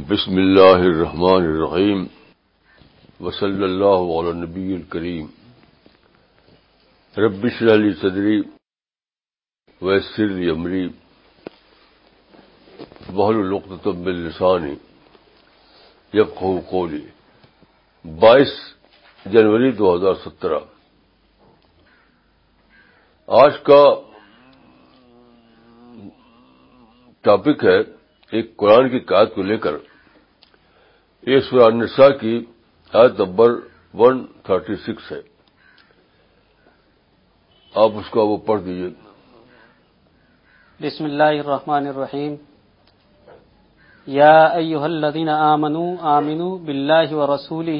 بسم اللہ الرحمن الرحیم وصلی اللہ علی نبی الکریم ربش علی صدری ویسر امری بحل الوقت طب السانی جب قولی بائیس جنوری دو ہزار سترہ آج کا ٹاپک ہے ایک قرآن کی کاج کو لے کر ایسوسا کی نمبر ون تھرٹی سکس ہے آپ اس کو پڑھ دیجیے بسم اللہ الرحمن الرحیم یا ایوہ الذین آمنوا آمنوا باللہ ورسولہ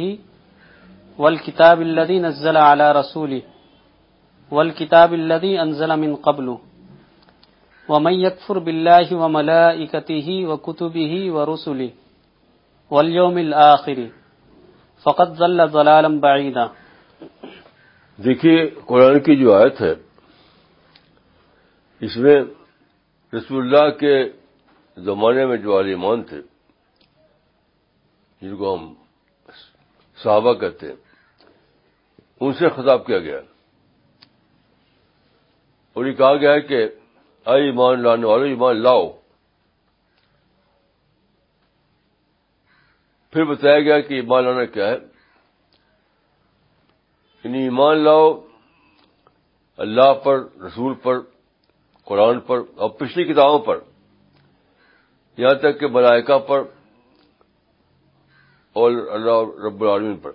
والکتاب کتاب نزل علی رسولہ والکتاب اللہ انزل من قبلہ ومن يكفر بالله وملائكته وكتبه ورسله واليوم الآخر فقد ظل ظلالا بعيدا دیکھیے قرآن کی جو آیت ہے اس میں رسول اللہ کے زمانے میں جو عالمان تھے جن کو ہم صحابہ کہتے ہیں ان سے خطاب کیا گیا اور یہ کہا گیا ہے کہ اے ایمان لانے والے ایمان لاؤ پھر بتایا گیا کہ ایمان لانا کیا ہے یعنی ایمان لاؤ اللہ پر رسول پر قرآن پر اور پچھلی کتابوں پر یہاں تک کہ ملائکہ پر اور اللہ رب العالمین پر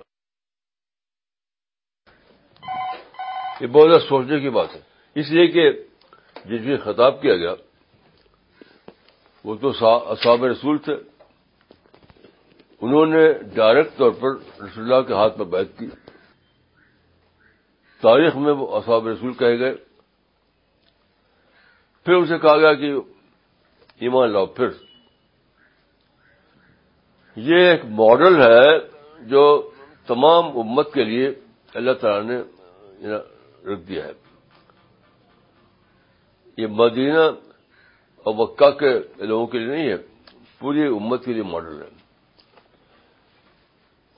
یہ بہت زیادہ سوچنے کی بات ہے اس لیے کہ جس بھی خطاب کیا گیا وہ تو اصحاب رسول تھے انہوں نے ڈائریکٹ طور پر رسول اللہ کے ہاتھ میں بیعت کی تاریخ میں وہ اصحاب رسول کہے گئے پھر اسے کہا گیا کہ ایمان لاؤ پھر یہ ایک ماڈل ہے جو تمام امت کے لیے اللہ تعالی نے رکھ دیا ہے یہ مدینہ اور مکہ کے لوگوں کے لیے نہیں ہے پوری امت کے لیے ماڈل ہے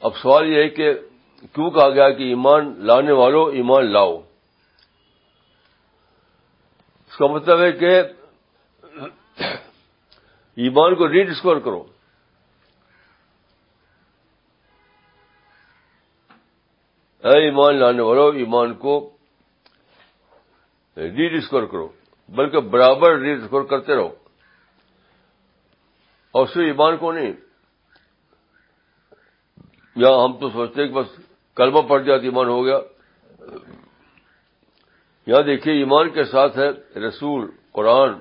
اب سوال یہ ہے کہ کیوں کہا گیا کہ ایمان لانے والوں ایمان لاؤ اس کا مطلب ہے کہ ایمان کو ری ڈسکور کرو اے ایمان لانے والوں ایمان کو ری ڈسکور کرو بلکہ برابر ریز خور کرتے رہو اور صرف ایمان کو نہیں یا ہم تو سوچتے ہیں کہ بس کلمہ پڑ جاتا ایمان ہو گیا یہاں دیکھیے ایمان کے ساتھ ہے رسول قرآن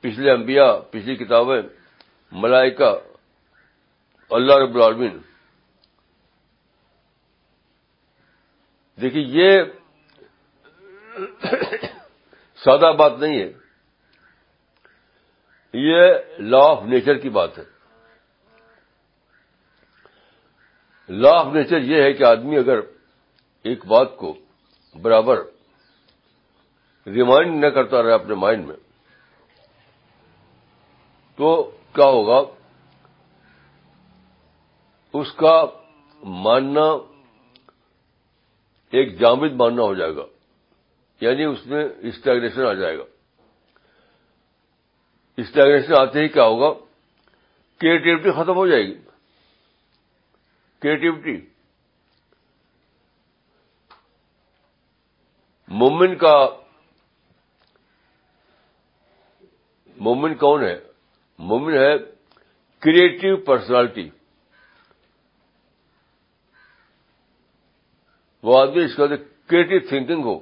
پچھلے انبیاء پچھلی کتابیں ملائکہ اللہ رب العالمین دیکھیے یہ سادہ بات نہیں ہے یہ لا آف نیچر کی بات ہے لا آف نیچر یہ ہے کہ آدمی اگر ایک بات کو برابر ریمائنڈ نہ کرتا رہے اپنے مائنڈ میں تو کیا ہوگا اس کا ماننا ایک جامد ماننا ہو جائے گا یعنی اس میں اسٹیگنیشن آ جائے گا اسٹیگنیشن آتے ہی کیا ہوگا کریٹیوٹی ختم ہو جائے گی کریٹیوٹی مومن کا مومن کون ہے مومن ہے کریٹو پرسنالٹی وہ آدمی اس کا کریٹو تھنکنگ ہو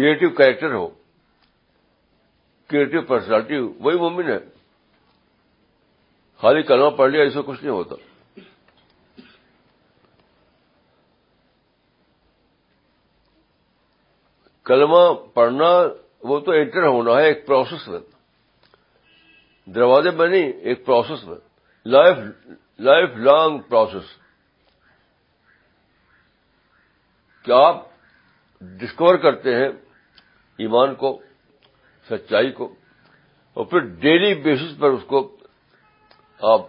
کریٹو کریکٹر ہو کریٹو پرسنالٹی وہی مومن ہے خالی کلمہ پڑھ لیا اس کو کچھ نہیں ہوتا کلمہ پڑھنا وہ تو انٹر ہونا ہے ایک پروسیس میں دروازے میں نہیں ایک پروسیس میں لائف لائف لانگ پروسیس کہ آپ ڈسکور کرتے ہیں ایمان کو سچائی کو اور پھر ڈیلی بیسس پر اس کو آپ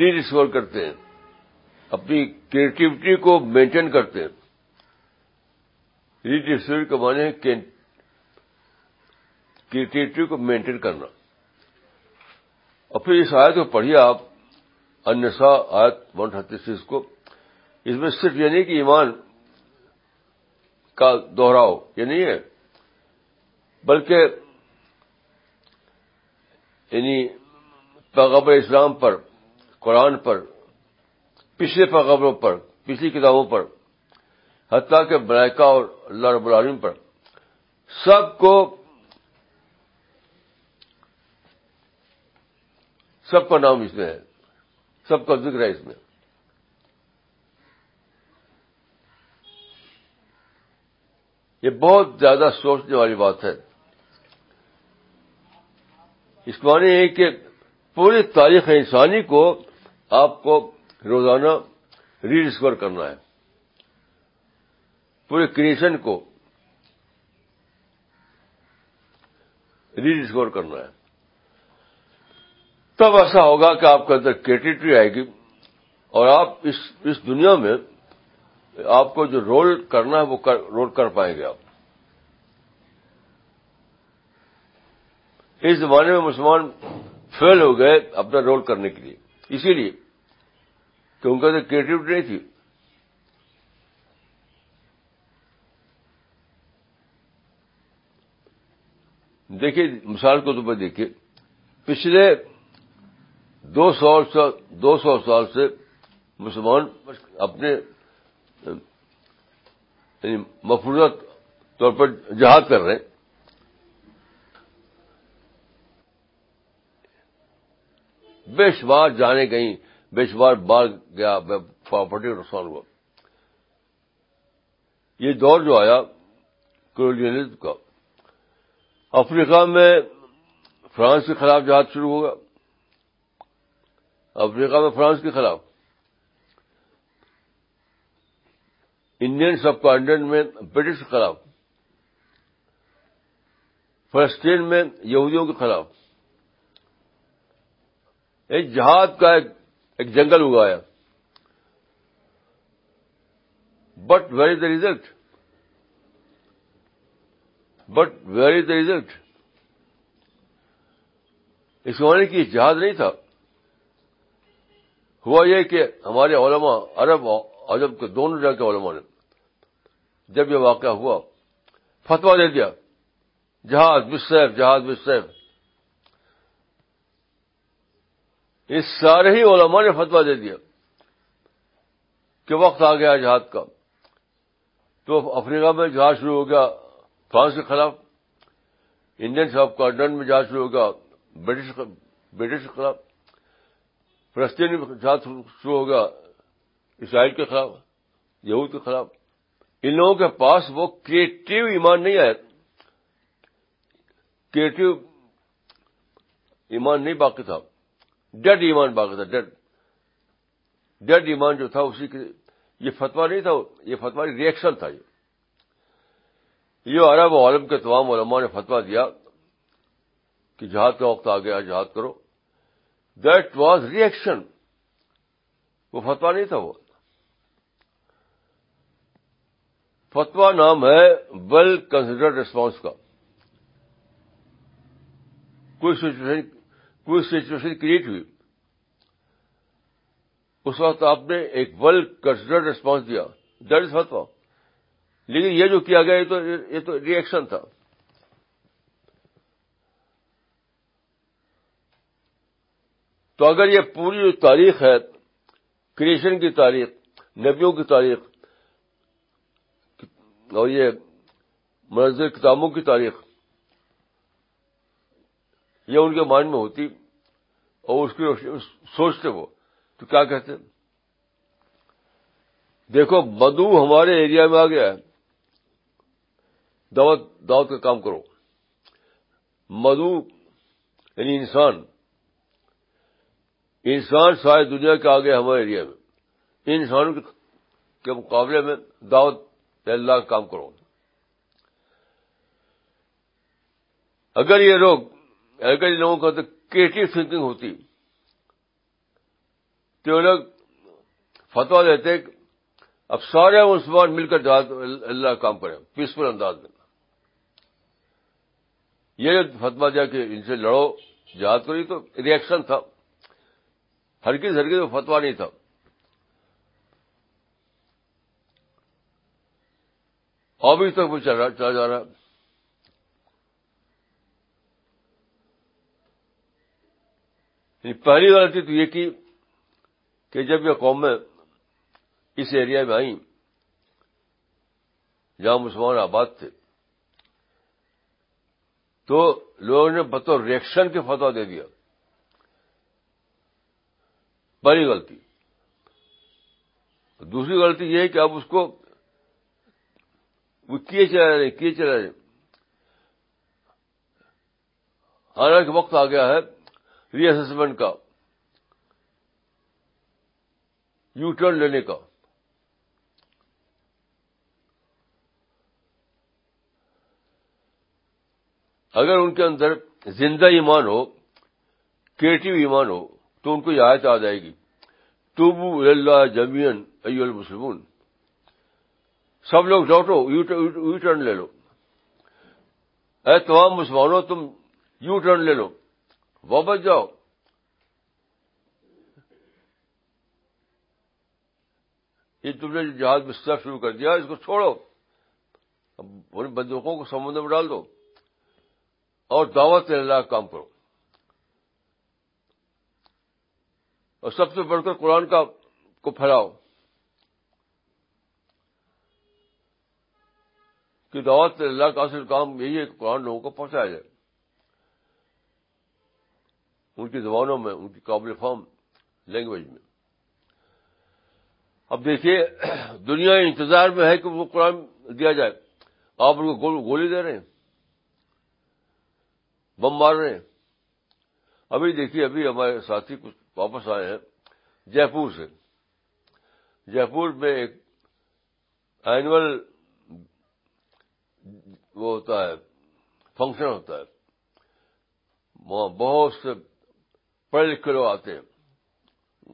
ری ریسور کرتے ہیں اپنی کریٹیوٹی کو مینٹین کرتے ہیں ری ریڈیسور کروانے ہیں کریٹیوٹی کو مینٹین کرنا اور پھر اس آیت کو پڑھیے آپ انسا آیت ون کو اس میں صرف یعنی کہ ایمان کا دہراؤ یہ نہیں ہے بلکہ یعنی پیغبر اسلام پر قرآن پر پچھلے پیغبروں پر پچھلی کتابوں پر حتیٰ کے بلائکا اور اللہ رب العالمین پر سب کو سب کا نام اس میں ہے سب کا ذکر ہے اس میں یہ بہت زیادہ سوچنے والی بات ہے اس معنی یہ ہے کہ پوری تاریخ انسانی کو آپ کو روزانہ ری ڈسکور کرنا ہے پورے کریشن کو ری ڈسکور کرنا ہے تب ایسا ہوگا کہ آپ کے اندر کیٹی آئے گی اور آپ اس دنیا میں آپ کو جو رول کرنا ہے وہ کر, رول کر پائیں گے آپ اس زمانے میں مسلمان فیل ہو گئے اپنا رول کرنے کے لیے اسی لیے کہ ان کا تو کریٹوٹی نہیں تھی دیکھیے مثال کے طور پر دیکھیے پچھلے دو دو سو سال سے مسلمان اپنے یعنی مفروضہ طور پر جہاد کر رہے ہیں بے شمار جانے گئیں بے شمار بار گیا پراپرٹی نقصان ہوا یہ دور جو آیا کرولی کا افریقہ میں فرانس کے خلاف جہاد شروع ہوگا افریقہ میں فرانس کے خلاف انڈین سب کانٹینٹ میں برٹش کے خلاف فلسطین میں یہودیوں کے خلاف ایک جہاد کا ایک جنگل اگایا but very the result but very the result اس زمانے کی جہاد نہیں تھا ہوا یہ کہ ہمارے علماء عرب عجب کے دونوں جگہ کے علماء نے جب یہ واقعہ ہوا فتوا دے دیا جہاز بس جہاز بس اس سارے ہی علماء نے فتوا دے دیا کہ وقت آ گیا جہاد کا تو افریقہ میں جہاز شروع ہو گیا فرانس کے خلاف انڈین سب کارڈنٹ میں جہاز شروع ہو گیا برٹش کے خلاف فلسطین میں جہاز شروع ہو گیا اسرائیل کے خلاف یہود کے خلاف ان لوگوں کے پاس وہ کریٹو ایمان نہیں آیا کریٹو ایمان نہیں باقی تھا ڈیڈ ایمان باقی تھا ڈیڈ ڈیڈ ایمان جو تھا اسی کے یہ فتوا نہیں تھا یہ فتوا ریئیکشن تھا یہ آ رہا وہ عالم کے تمام علماء نے فتوا دیا کہ جہاد کا وقت آ گیا جہاد کرو دیٹ واز ریئیکشن وہ فتوا نہیں تھا وہ فتوا نام ہے ویل کنسیڈرڈ ریسپانس کا کوئی سچویشن کوئی سچویشن کریٹ ہوئی اس وقت آپ نے ایک ویل کنسیڈرڈ ریسپانس دیا دیٹ از فتوا لیکن یہ جو کیا گیا یہ تو یہ تو ریئیکشن تھا تو اگر یہ پوری جو تاریخ ہے کریشن کی تاریخ نبیوں کی تاریخ اور یہ منظر کتابوں کی تاریخ یہ ان کے مائنڈ میں ہوتی اور اس کی سوچتے وہ تو کیا کہتے دیکھو مدو ہمارے ایریا میں آ گیا ہے دعوت دعوت کا کام کرو مدو یعنی انسان انسان ساری دنیا کے آگے ہمارے ایریا میں انسانوں کے مقابلے میں دعوت اللہ کا کام کرو اگر یہ لوگ اگر لوگوں کا تو کریٹو تھنکنگ ہوتی تو یہ لوگ فتوا دیتے اب سارے مسلمان مل کر جہاں اللہ کام کرے پیسفل انداز میں یہ فتوا دیا کہ ان سے لڑو جہاد کری تو ریئیکشن تھا کس ہر کس فتوا نہیں تھا تک وہ چلا جا رہا یعنی پہلی غلطی تو یہ کی کہ جب یہ قوم میں اس ایریا میں آئی جہاں مسلمان آباد تھے تو لوگوں نے بطور ریئیکشن کے فتوا دے دیا پہلی غلطی دوسری غلطی یہ ہے کہ اب اس کو وہ کیے چلا رہے کیے چلا رہے حالانکہ وقت آ گیا ہے ری اسسمنٹ کا یو ٹرن لینے کا اگر ان کے اندر زندہ ایمان ہو کریٹو ایمان ہو تو ان کو یہ آیت آ جائے گی تو سب لوگ لوٹو یو ٹرن لے لو اے تمام مسلمانوں تم یو ٹرن لے لو واپس جاؤ یہ تم نے جو جہاز سب شروع کر دیا اس کو چھوڑو بندوقوں کو سمندر میں ڈال دو اور دعوت لاکھ کام کرو اور سب سے بڑھ کر قرآن کا کو پھیلاؤ دعوت سے اللہ اصل کام یہی ہے کہ قرآن لوگوں کو پہنچایا جائے ان کی زبانوں میں ان کی قابل فارم لینگویج میں اب دیکھیے دنیا انتظار میں ہے کہ وہ قرآن دیا جائے آپ ان کو گولی دے رہے ہیں بم مار رہے ہیں ابھی دیکھیے ابھی ہمارے ساتھی کچھ واپس آئے ہیں جے پور سے جے پور میں ایک اینول وہ ہوتا ہے فنکشن ہوتا ہے وہاں بہت سے پڑھے لکھ کے لوگ آتے ہیں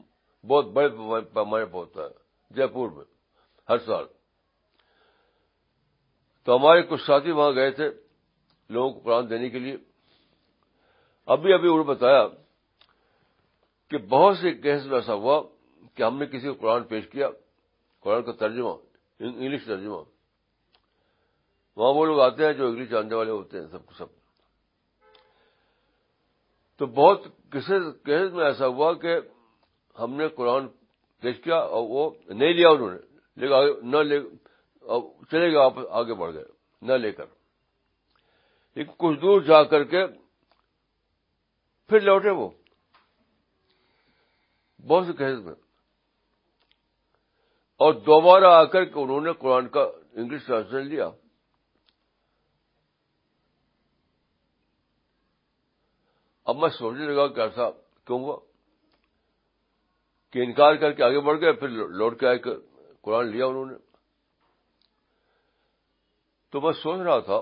بہت بڑے پیمانے پہ ہوتا ہے جے پور میں ہر سال تو ہمارے کچھ ساتھی وہاں گئے تھے لوگوں کو قرآن دینے کے لیے ابھی ابھی انہوں نے بتایا کہ بہت سے کیس میں ایسا ہوا کہ ہم نے کسی کو قرآن پیش کیا قرآن کا ترجمہ انگلش ترجمہ وہاں وہ لوگ آتے ہیں جو انگلش جاننے والے ہوتے ہیں سب سب تو بہت کیسز میں ایسا ہوا کہ ہم نے قرآن پیش کیا اور وہ نہیں لیا انہوں نے لے نہ چلے گئے واپس آگے بڑھ گئے نہ لے کر لیکن کچھ دور جا کر کے پھر لوٹے وہ بہت سے کیسز میں اور دوبارہ آ کر کے انہوں نے قرآن کا انگلش ٹرانسلیشن لیا اب میں سوچنے لگا کہ ایسا کیوں ہوا کہ انکار کر کے آگے بڑھ گئے پھر لوٹ کے آئے قرآن لیا انہوں نے تو میں سوچ رہا تھا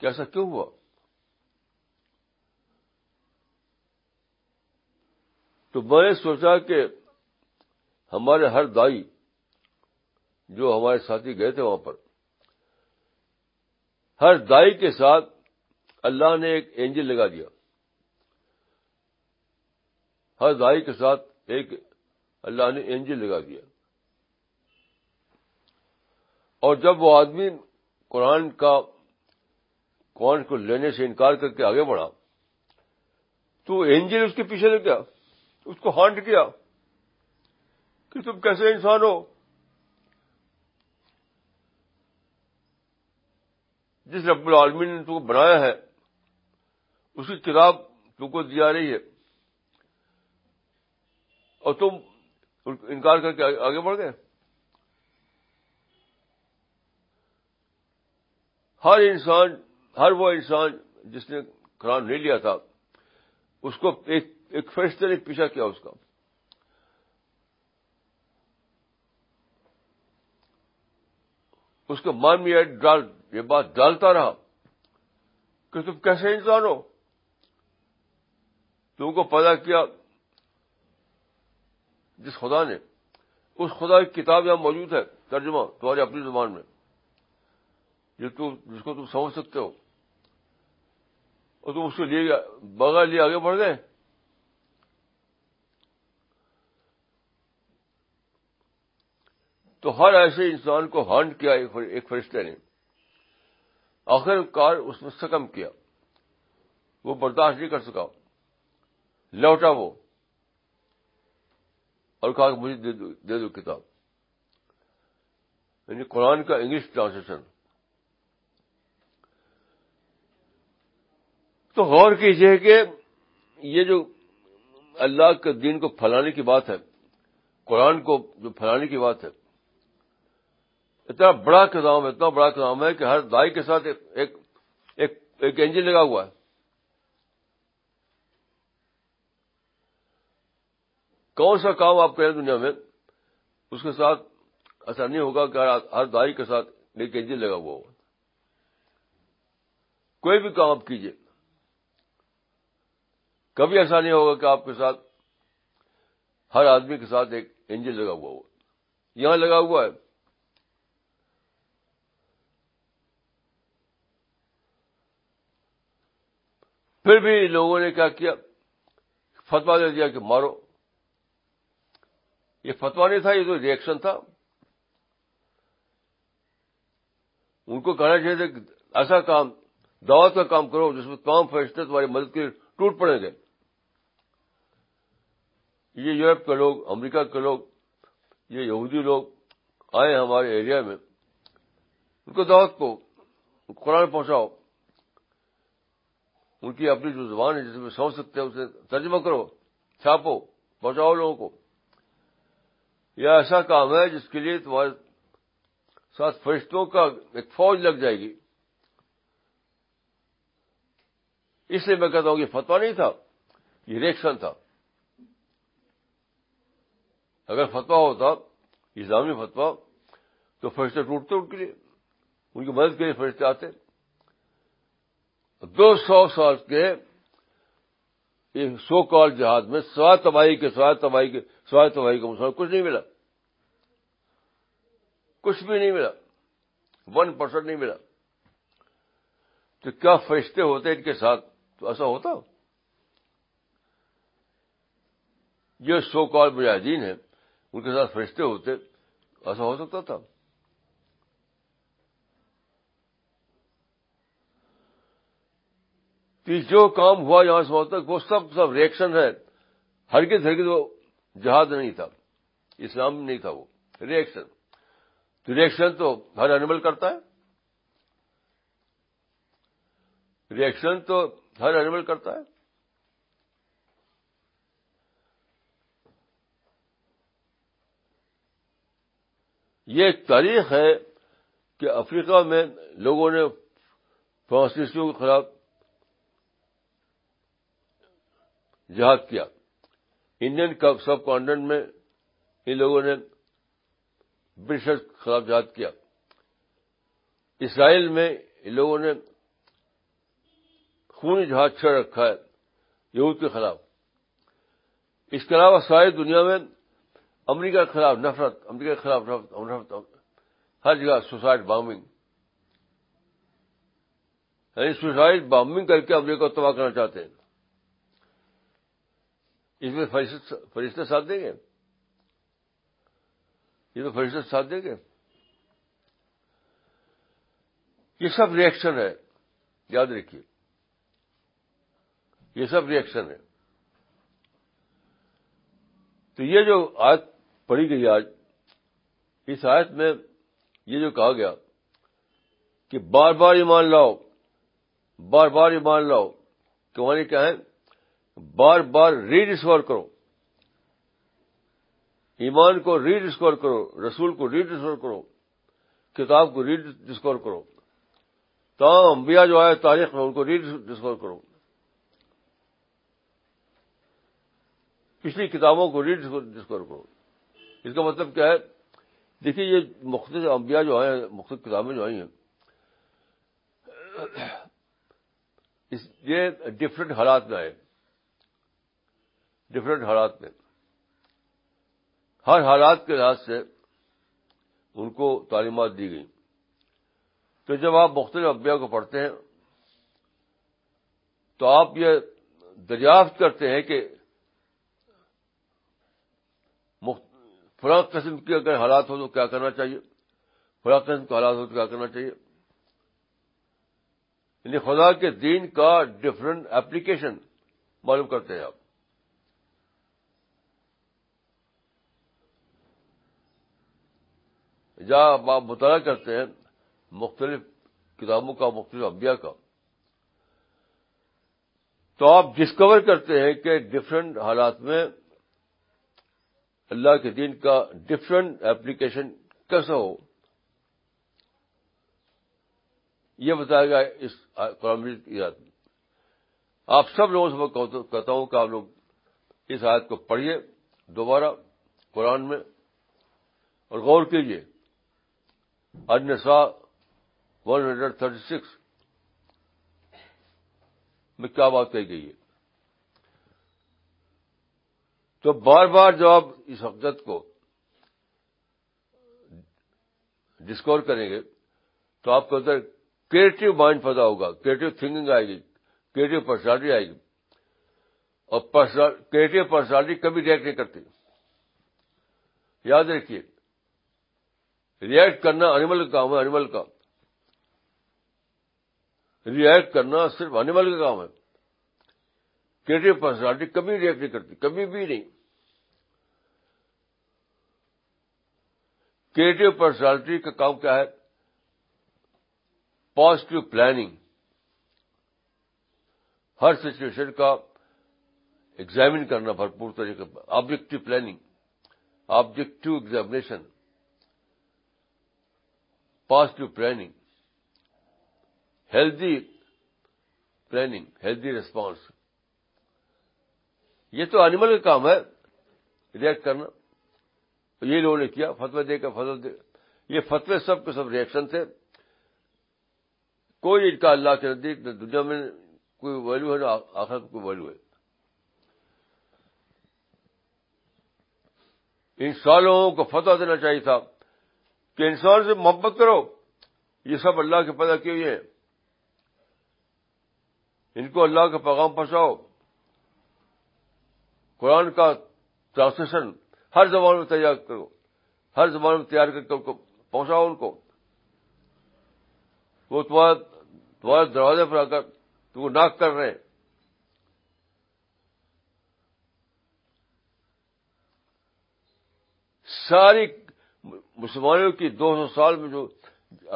کہ ایسا کیوں ہوا تو میں نے سوچا کہ ہمارے ہر دائی جو ہمارے ساتھی گئے تھے وہاں پر ہر دائی کے ساتھ اللہ نے ایک اینجل لگا دیا ہر دائی کے ساتھ ایک اللہ نے اینجل لگا دیا اور جب وہ آدمی قرآن کا قرآن کو لینے سے انکار کر کے آگے بڑھا تو اینجل اس کے پیچھے گیا اس کو ہانٹ کیا کہ تم کیسے انسان ہو جس رب العالمین نے تم کو بنایا ہے اس کی کتاب تم کو دی جا رہی ہے اور تم انکار کر کے آگے بڑھ گئے ہر انسان ہر وہ انسان جس نے قرآن نہیں لیا تھا اس کو ایک ایک فرشتے نے پیچھا کیا اس کا اس کے مان میں یہ بات ڈالتا رہا کہ تم کیسے انسان ہو تم کو پیدا کیا جس خدا نے اس خدا کی کتاب یہاں موجود ہے ترجمہ تمہاری اپنی زبان میں جس کو تم سمجھ سکتے ہو اور تم اس کو لیے بغیر لیے آگے بڑھ گئے تو ہر ایسے انسان کو ہانڈ کیا ایک فرشتے نے آخر کار اس میں سکم کیا وہ برداشت نہیں کر سکا لوٹا وہ اور کہا کہ مجھے دے دو کتاب یعنی قرآن کا انگلش ٹرانسلیشن تو غور کیجیے کہ یہ جو اللہ کے دین کو پھیلانے کی بات ہے قرآن کو جو پھیلانے کی بات ہے اتنا بڑا کدام ہے اتنا بڑا کدام ہے کہ ہر دائی کے ساتھ ایک ایک, ایک, ایک انجن لگا ہوا ہے کون سا کام آپ کریں دنیا میں اس کے ساتھ ایسا نہیں ہوگا کہ ہر داری کے ساتھ ایک انجن لگا ہوا ہو کوئی بھی کام آپ کیجیے کبھی ایسا نہیں ہوگا کہ آپ کے ساتھ ہر آدمی کے ساتھ ایک انجن لگا ہوا ہو یہاں لگا ہوا ہے پھر بھی لوگوں نے کیا کیا فتوا دے دیا کہ مارو یہ فتوا نہیں تھا یہ تو ریئیکشن تھا ان کو کہنا چاہیے تھا کہ ایسا کام دعوت کا کام کرو جس میں تمام فیصلے تمہاری مدد کے ٹوٹ پڑیں گے یہ یورپ کے لوگ امریکہ کے لوگ یہ یہودی لوگ آئے ہمارے ایریا میں ان کو دعوت کو قرآن پہنچاؤ ان کی اپنی جو زبان ہے جس میں سمجھ سکتے ہیں اسے ترجمہ کرو چھاپو پہنچاؤ لوگوں کو یہ ایسا کام ہے جس کے لیے تمہارے ساتھ فرشتوں کا ایک فوج لگ جائے گی اس لیے میں کہتا ہوں کہ فتوا نہیں تھا یہ ریکشن تھا اگر فتوا ہوتا اسلامی فتوا تو فرشتے ٹوٹتے ان کے لیے ان کی مدد کے لیے فرشتے آتے دو سو سال کے سو کال جہاد میں سوا تباہی کے سوا تباہی کے سوا تباہی کا مسلمان کچھ نہیں ملا کچھ بھی نہیں ملا ون پرسینٹ نہیں ملا تو کیا فرشتے ہوتے ان کے ساتھ تو ایسا ہوتا یہ سو کال مجاہدین ہیں ان کے ساتھ فرشتے ہوتے ایسا ہو سکتا تھا تو جو کام ہوا یہاں سے وہاں تک وہ سب سب ریئیکشن ہے ہر ہرگز وہ جہاد نہیں تھا اسلام نہیں تھا وہ ریئیکشن تو ریئیکشن تو ہر اینیمل کرتا ہے ریئیکشن تو ہر اینیمل کرتا ہے یہ تاریخ ہے کہ افریقہ میں لوگوں نے فرانسیسیوں کے خلاف جہاد کیا انڈین سب کانٹینٹ میں ان لوگوں نے برٹش کے خلاف جہاد کیا اسرائیل میں ان لوگوں نے خون جہاز چھڑ رکھا ہے یہود کے خلاف اس کے علاوہ ساری دنیا میں امریکہ کے خلاف نفرت امریکہ کے خلاف نفرت, نفرت, ہر جگہ سوسائڈ بامبنگ یعنی سوسائڈ بامبنگ کر کے امریکہ کو تباہ کرنا چاہتے ہیں اس میں فرشتے ساتھ دیں گے اس میں فرشتے ساتھ دیں گے یہ سب ریئیکشن ہے یاد رکھیے یہ سب ریئیکشن ہے تو یہ جو آیت پڑھی گئی آج اس آیت میں یہ جو کہا گیا کہ بار بار ایمان لاؤ بار بار ایمان لاؤ کہ وہاں کیا ہے بار بار ری ڈسکور کرو ایمان کو ری ڈسکور کرو رسول کو ری ڈسکور کرو کتاب کو ری ڈسکور کرو تمام انبیاء جو آئے تاریخ میں ان کو ری ڈسکور کرو پچھلی کتابوں کو ری ڈسکور کرو اس کا مطلب کیا ہے دیکھیے یہ مختلف انبیاء جو آئے ہیں مختلف کتابیں جو آئی ہیں یہ ڈفرنٹ حالات میں آئے ڈفرینٹ حالات میں ہر حالات کے لحاظ سے ان کو تعلیمات دی گئی تو جب آپ مختلف ابیا کو پڑھتے ہیں تو آپ یہ دریافت کرتے ہیں کہ فلاق قسم کے اگر حالات ہو تو کیا کرنا چاہیے فلاح قسم کے حالات ہو تو کیا کرنا چاہیے یعنی خدا کے دین کا ڈفرینٹ اپلیکیشن معلوم کرتے ہیں آپ جہاں آپ مطالعہ کرتے ہیں مختلف کتابوں کا مختلف ابیا کا تو آپ ڈسکور کرتے ہیں کہ ڈفرینٹ حالات میں اللہ کے دین کا ڈفرینٹ اپلیکیشن کیسا ہو یہ بتائے گا اس قرآن کی آپ سب لوگوں سے میں کہتا ہوں کہ آپ لوگ اس آیت کو پڑھیے دوبارہ قرآن میں اور غور کیجیے انسا ون ہنڈریڈ تھرٹی سکس میں کیا بات کہی گئی ہے تو بار بار جب آپ اس حقت کو ڈسکور کریں گے تو آپ کے اندر کریٹو مائنڈ پیدا ہوگا کریٹو تھنکنگ آئے گی کریٹو پرسنالٹی آئے گی اور کریٹو پرسنالٹی کبھی ریئیکٹ نہیں کرتی یاد رکھیے ریئیکٹ کرنا انیمل کا کام ہے انیمل کا ریئیکٹ کرنا صرف انیمل کا کام ہے کریٹو پرسنالٹی کبھی ریئیکٹ نہیں کرتی کبھی بھی نہیں کریٹو پرسنالٹی کا کام کیا ہے پازیٹو پلاننگ ہر سچویشن کا ایگزامن کرنا بھرپور پر objective planning objective examination positive planning healthy planning healthy response یہ تو اینیمل کا کام ہے ریئیکٹ کرنا یہ لوگوں نے کیا فتوے دے کر فتو دے یہ فتوے سب کے سب ریئیکشن تھے کوئی ان کا اللہ کے نزدیک نہ دنیا میں کوئی ویلو ہے نہ آخر کوئی ویلو ہے ان سالوں کو فتوا دینا چاہیے تھا کہ انسان سے محبت کرو یہ سب اللہ کے کیے ہوئے ہیں ان کو اللہ کا پیغام پہنچاؤ قرآن کا ٹرانسلیشن ہر زبان میں تیار کرو ہر زبان میں تیار کر کے پہنچاؤ ان کو وہ تمہارا دوبارہ دروازے پر آ کر ناک کر رہے ہیں ساری مسلمانوں کی دو سو سال میں جو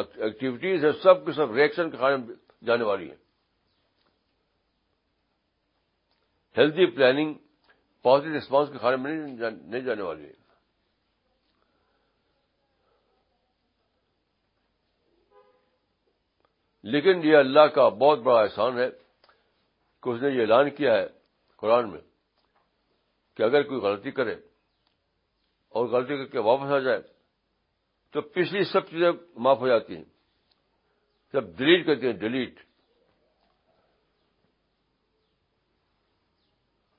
ایکٹیویٹیز ہیں سب کے سب ریئیکشن کے کھانے جانے والی ہیں ہیلدی پلاننگ پازیٹو ریسپانس کے کھانے میں نہیں جانے والی ہے لیکن یہ اللہ کا بہت بڑا احسان ہے کہ اس نے یہ اعلان کیا ہے قرآن میں کہ اگر کوئی غلطی کرے اور غلطی کر کے واپس آ جائے تو پچھلی سب چیزیں معاف ہو جاتی ہیں جب ڈیلیٹ کرتے ہیں ڈیلیٹ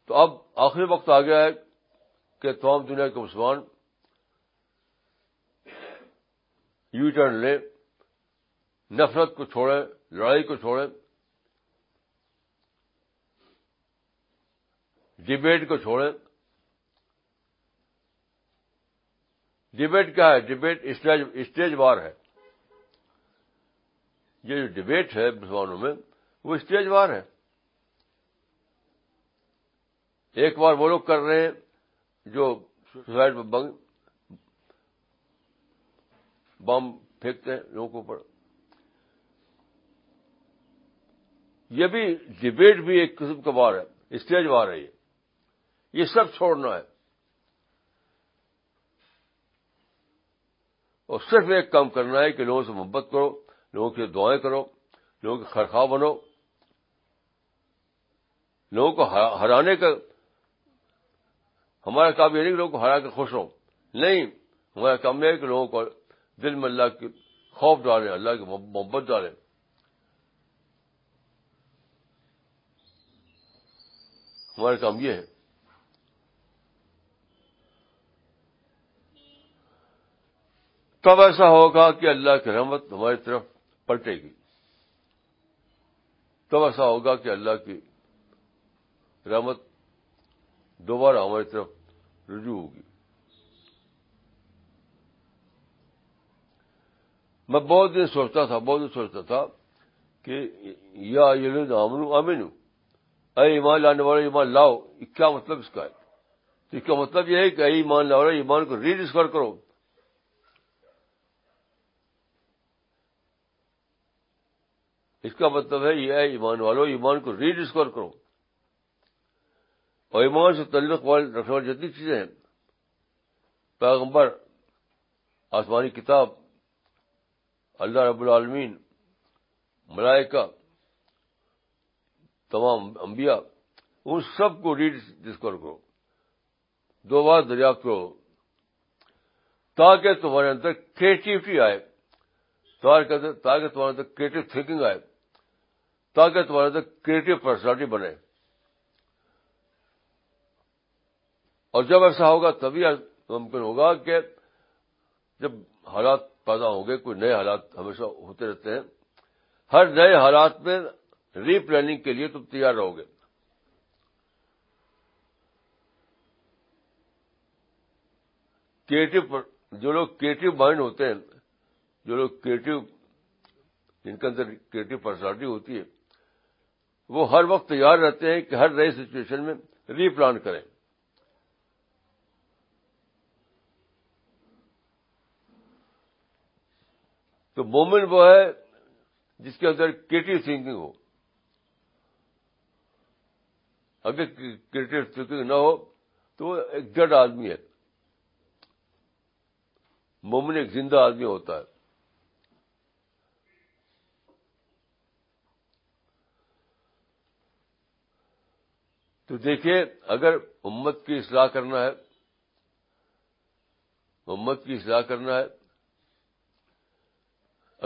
تو اب آخری وقت آ گیا ہے کہ تمام دنیا کے مسلمان یو ٹرن لیں نفرت کو چھوڑیں لڑائی کو چھوڑیں ڈبیٹ کو چھوڑیں ڈبیٹ کیا ہے ڈبیٹ اسٹیج وار ہے یہ جو ڈبیٹ ہے مسلمانوں میں وہ اسٹیج وار ہے ایک بار وہ لوگ کر رہے ہیں جو سوسائڈ میں بم بم پھینکتے ہیں لوگوں کو پر یہ بھی ڈبیٹ بھی ایک قسم کا وار ہے اسٹیج وار ہے یہ یہ سب چھوڑنا ہے اور صرف ایک کام کرنا ہے کہ لوگوں سے محبت کرو لوگوں کے دعائیں کرو لوگوں کے خرخواہ بنو لوگوں کو ہرانے کا ہمارا کام یہ نہیں کہ لوگوں کو ہرا کے خوش ہو نہیں ہمارا کام یہ ہے کہ لوگوں کو دل میں اللہ کے خوف ڈالیں اللہ کی محبت ڈالیں ہمارا کام یہ ہے تب ایسا ہوگا کہ اللہ کی رحمت ہماری طرف پلٹے گی تب ایسا ہوگا کہ اللہ کی رحمت دوبارہ ہماری طرف رجوع ہوگی میں بہت دن سوچتا تھا بہت دن سوچتا تھا کہ یا یہ امین اے ایمان لانے والا ایمان لاؤ کیا مطلب اس کا ہے تو اس کا مطلب یہ ہے کہ اے ایمان لا والے ایمان کو ری ڈسکور کرو اس کا مطلب ہے یہ ہے ایمان والو ایمان کو ری ڈسکور کرو اور ایمان سے تعلق والے رکھنے والی جتنی چیزیں ہیں پیغمبر آسمانی کتاب اللہ رب العالمین ملائکہ تمام انبیاء ان سب کو ریڈ ڈسکور کرو دو بار دریافت کرو تاکہ تمہارے اندر کریٹیوٹی آئے تاکہ تمہارے اندر کریٹو تھنکنگ آئے تاکہ تمہارے اندر کریٹو پرسنالٹی بنے اور جب ایسا ہوگا تبھی ممکن ہوگا کہ جب حالات پیدا ہوں گے کوئی نئے حالات ہمیشہ ہوتے رہتے ہیں ہر نئے حالات میں ری پلاننگ کے لیے تم تیار رہو گے کریٹو جو لوگ کریٹو مائنڈ ہوتے ہیں جو لوگ کریٹو جن کے اندر کریٹو پرسنالٹی ہوتی ہے وہ ہر وقت تیار رہتے ہیں کہ ہر نئے سچویشن میں ری پلان کریں تو مومن وہ ہے جس کے اندر کریٹو تھنکنگ ہو اگر کریٹو تھنکنگ نہ ہو تو وہ ایک جڈ آدمی ہے مومن ایک زندہ آدمی ہوتا ہے تو دیکھیے اگر امت کی اصلاح کرنا ہے امت کی اصلاح کرنا ہے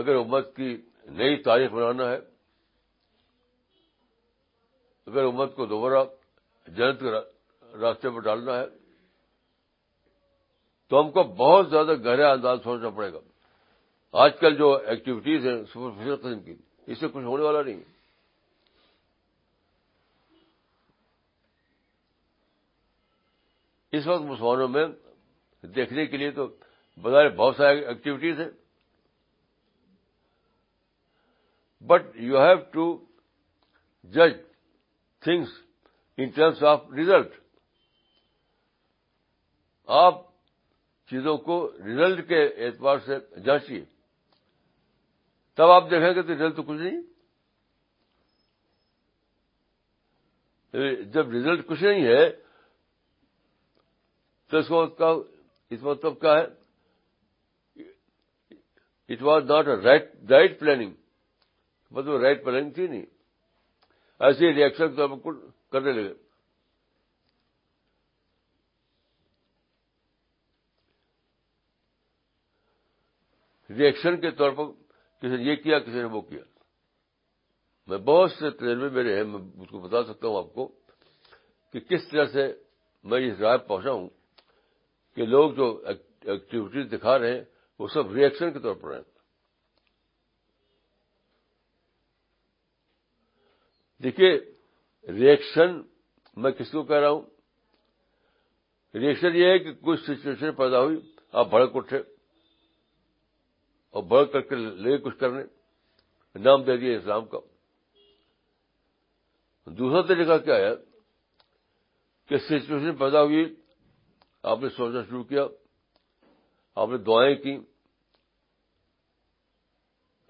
اگر امت کی نئی تاریخ بنانا ہے اگر امت کو دوبارہ جنت کے راستے پر ڈالنا ہے تو ہم کو بہت زیادہ گہرا انداز سوچنا پڑے گا آج کل جو ایکٹیویٹیز ہیں سپرفیشل قسم کی اس سے کچھ ہونے والا نہیں ہے اس وقت مسلمانوں میں دیکھنے کے لیے تو بظاہر بہت سارے ایکٹیویٹیز ہیں بٹ یو ہیو ٹو جج things in terms of result آپ چیزوں کو ریزلٹ کے اعتبار سے جانچیے تب آپ دیکھیں گے تو ریزلٹ تو کچھ نہیں یعنی جب ریزلٹ کچھ نہیں ہے تو اس اس مطلب کیا ہے it was not right right planning مطلب رائٹ پلاننگ تھی نہیں ایسے تو ہم کو کرنے لگے ریئیکشن کے طور پر کسی نے یہ کیا کسی نے وہ کیا میں بہت سے تجربے میرے ہیں میں اس کو بتا سکتا ہوں آپ کو کہ کس طرح سے میں اس رائے پہنچا ہوں کہ لوگ جو ایکٹیویٹیز دکھا رہے ہیں وہ سب ریئیکشن کے طور پر ہیں دیکھیے ریئیکشن میں کس کو کہہ رہا ہوں ریئیکشن یہ ہے کہ کچھ سچویشن پیدا ہوئی آپ بڑک اٹھے اور بڑک کر کے لے کچھ کرنے نام دے دیے اسلام کا دوسرا طریقہ کیا ہے کہ سچویشن پیدا ہوئی آپ نے سوچنا شروع کیا آپ نے دعائیں کی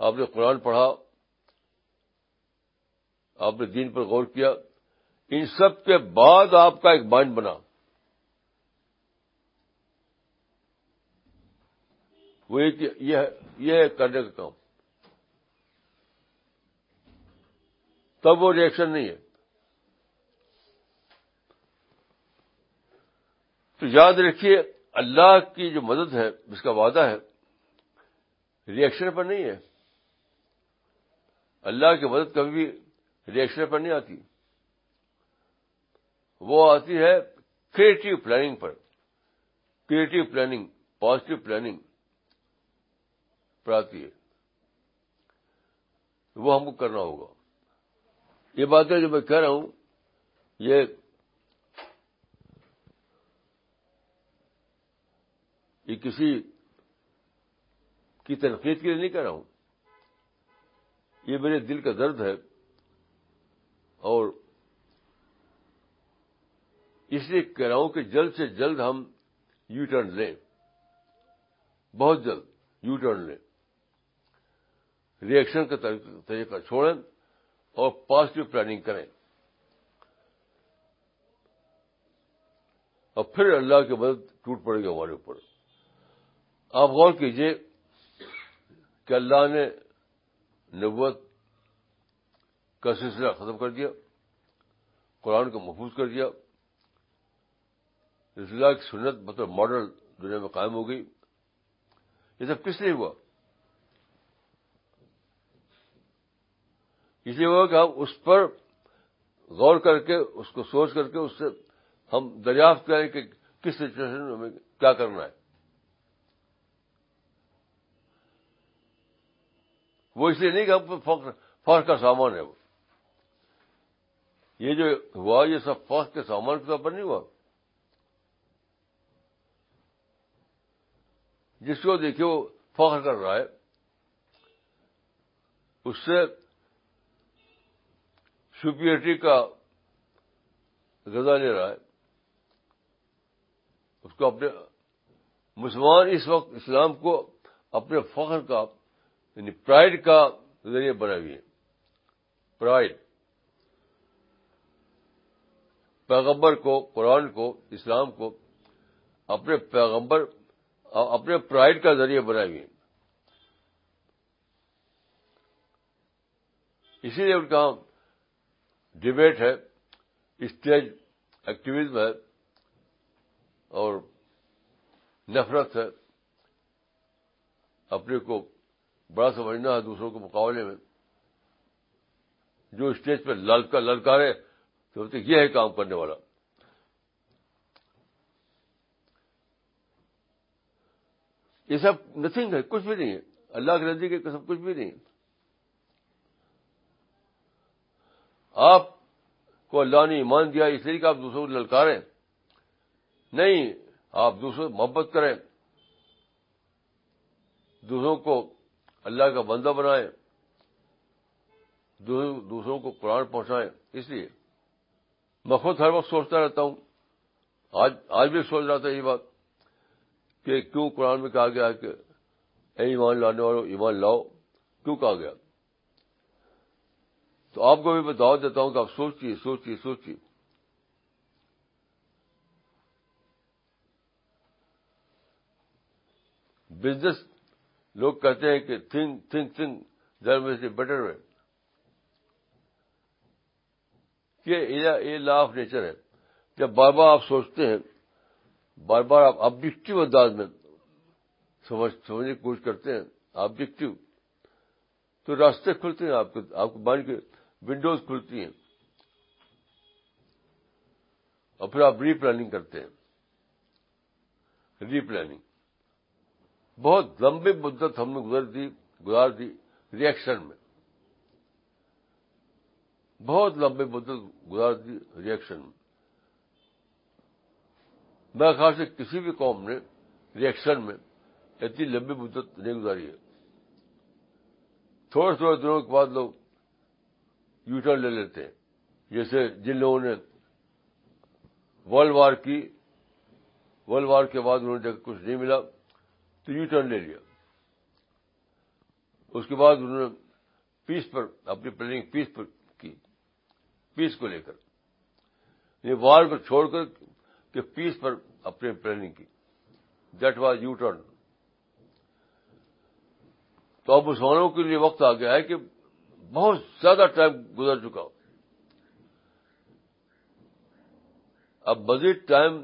آپ نے قرآن پڑھا آپ نے دین پر غور کیا ان سب کے بعد آپ کا ایک مائنڈ بنا وہ یہ ہے کرنے کا کام تب وہ ریئیکشن نہیں ہے تو یاد رکھیے اللہ کی جو مدد ہے جس کا وعدہ ہے ریئیکشن پر نہیں ہے اللہ کی مدد کبھی بھی ریئیکشن پر نہیں آتی وہ آتی ہے کریٹو پلاننگ پر کریٹو پلاننگ پازیٹو پلاننگ پر آتی ہے وہ ہم کو کرنا ہوگا یہ باتیں جو میں کہہ رہا ہوں یہ یہ کسی کی تنقید کے لیے نہیں کہہ رہا ہوں یہ میرے دل کا درد ہے اور اس لیے کہہ رہا ہوں کہ جلد سے جلد ہم یو ٹرن لیں بہت جلد یو ٹرن لیں ریئیکشن کا طریقہ چھوڑیں اور پازیٹو پلاننگ کریں اور پھر اللہ کی مدد ٹوٹ پڑے گی ہمارے اوپر آپ غور کیجیے کہ اللہ نے نبوت کا سلسلہ ختم کر دیا قرآن کو محفوظ کر دیا اللہ کی سنت مطلب ماڈل دنیا میں قائم ہو گئی یہ سب کس لیے ہوا اس لیے ہوا کہ ہم اس پر غور کر کے اس کو سوچ کر کے اس سے ہم دریافت کریں کہ کس سچویشن میں ہمیں کیا کرنا ہے وہ اس لیے نہیں کہ فخر کا سامان ہے وہ یہ جو ہوا یہ سب فخر کے سامان کے طور پر نہیں ہوا جس کو دیکھیے وہ فخر کر رہا ہے اس سے سپیرٹی کا غذا لے رہا ہے اس کو اپنے مسلمان اس وقت اسلام کو اپنے فخر کا یعنی پرائڈ کا ذریعہ بنا ہوئی ہے پرائڈ پیغمبر کو قرآن کو اسلام کو اپنے پیغمبر اپنے پرائڈ کا ذریعہ بنا ہوئی اسی لیے ان کا ڈبیٹ ہے اسٹیج ایکٹیویزم ہے اور نفرت ہے اپنے کو بڑا سمجھنا ہے دوسروں کے مقابلے میں جو اسٹیج پہ للکا للکارے تو یہ ہے کام کرنے والا یہ سب نتھنگ ہے کچھ بھی نہیں ہے اللہ کی نزدیک کے سب کچھ بھی نہیں ہے آپ کو اللہ نے ایمان دیا اس لیے کہ آپ دوسروں کو للکاریں نہیں آپ دوسروں محبت کریں دوسروں کو اللہ کا بندہ بنائیں دوسروں کو قرآن پہنچائیں اس لیے میں خود ہر وقت سوچتا رہتا ہوں آج آج بھی سوچ رہا تھا یہ بات کہ کیوں قرآن میں کہا گیا کہ اے ایمان لانے والوں ایمان لاؤ کیوں کہا گیا تو آپ کو بھی میں دعوت دیتا ہوں کہ آپ سوچیے سوچیے سوچیے بزنس لوگ کہتے ہیں کہ think think think better way یہ لا آف نیچر ہے جب بار بار آپ سوچتے ہیں بار بار آپ آبجیکٹو انداز میں سمجھنے کی کوشش کرتے ہیں آبجیکٹو تو راستے کھلتے ہیں آپ کو مان کے ونڈوز کھلتی ہیں اور پھر آپ ری پلاننگ کرتے ہیں ری پلاننگ بہت لمبی مدت ہم نے گزر دی گزار دی ریئیکشن میں بہت لمبی مدت گزار دی ریئیکشن میں میرے خیال سے کسی بھی قوم نے ریئیکشن میں اتنی لمبی مدت نہیں گزاری ہے تھوڑے تھوڑے دنوں کے بعد لوگ یوٹر لے لیتے ہیں جیسے جن لوگوں نے ولڈ وار کی ولڈ وار کے بعد انہوں نے کچھ نہیں ملا یو ٹرن لے لیا اس کے بعد انہوں نے پیس پر اپنی پلاننگ پیس پر کی پیس کو لے کر یعنی وار چھوڑ کر کہ پیس پر اپنے پلاننگ کی دیٹ واز یو ٹرن تو اب مسلمانوں کے لیے وقت آ گیا ہے کہ بہت زیادہ ٹائم گزر چکا ہو اب مزید ٹائم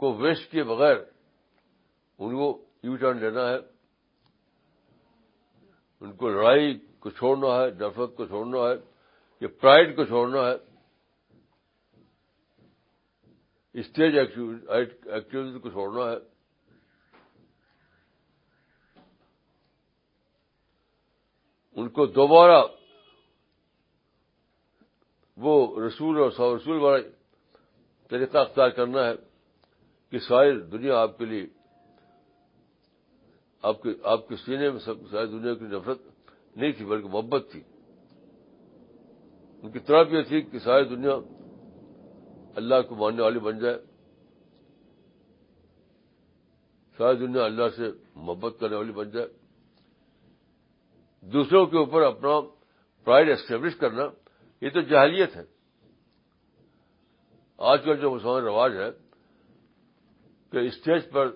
کو ویسٹ کے بغیر ان کو یو ٹرن لینا ہے ان کو لڑائی کو چھوڑنا ہے نفرت کو چھوڑنا ہے یا پرائڈ کو چھوڑنا ہے اسٹیج ایکٹیویٹی کو چھوڑنا ہے ان کو دوبارہ وہ رسول اور سو رسول والا طریقہ اختیار کرنا ہے کہ ساری دنیا آپ کے لیے آپ کے آپ کے سینے میں ساری دنیا کی نفرت نہیں تھی بلکہ محبت تھی ان کی طرف یہ تھی کہ ساری دنیا اللہ کو ماننے والی بن جائے ساری دنیا اللہ سے محبت کرنے والی بن جائے دوسروں کے اوپر اپنا پرائڈ اسٹیبلش کرنا یہ تو جہلیت ہے آج کل جو مسلمان رواج ہے کہ اسٹیج پر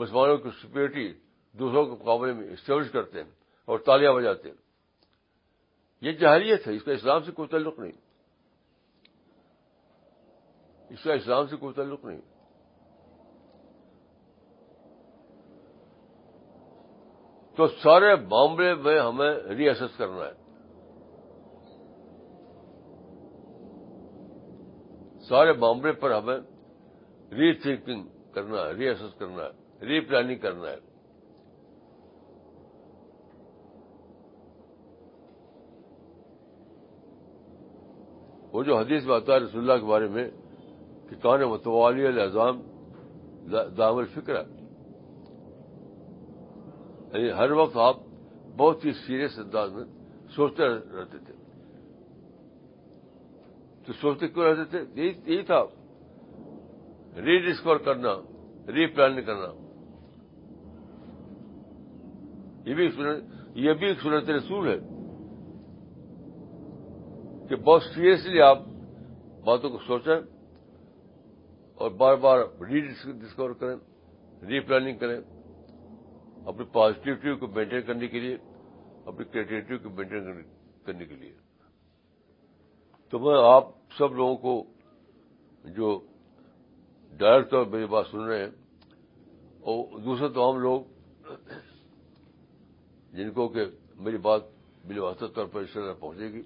مسلمانوں کی سپیورٹی دوسروں کے مقابلے میں اسٹیبلش کرتے ہیں اور تالیاں بجاتے ہیں یہ جہریت ہے اس کا اسلام سے کوئی تعلق نہیں اس کا اسلام سے کوئی تعلق نہیں تو سارے معاملے میں ہمیں ری ایسس کرنا ہے سارے معاملے پر ہمیں ری تھنکنگ کرنا ری ایسس کرنا ری پلاننگ کرنا ہے وہ جو حدیث میں آتا ہے رسول اللہ کے بارے میں کہ تو متوالی الزام دام الفکر یعنی ہر وقت آپ بہت ہی سیریس انداز میں سوچتے رہتے تھے تو سوچتے کیوں رہتے تھے یہی تھا ری ڈسکور کرنا ری پلان کرنا یہ بھی یہ بھی ایک سنت رسول ہے کہ بہت سیریسلی آپ باتوں کو سوچیں اور بار بار ری ڈسکور کریں ری پلاننگ کریں اپنی پازیٹیوٹی کو مینٹین کرنے کے لیے اپنی کریٹیوٹی کو مینٹین کرنے کے لیے تو میں آپ سب لوگوں کو جو ڈائر طور میری بات سن رہے ہیں اور دوسرے تو ہم لوگ جن کو کہ میری بات واسط طور پر اس طرح پہنچے گی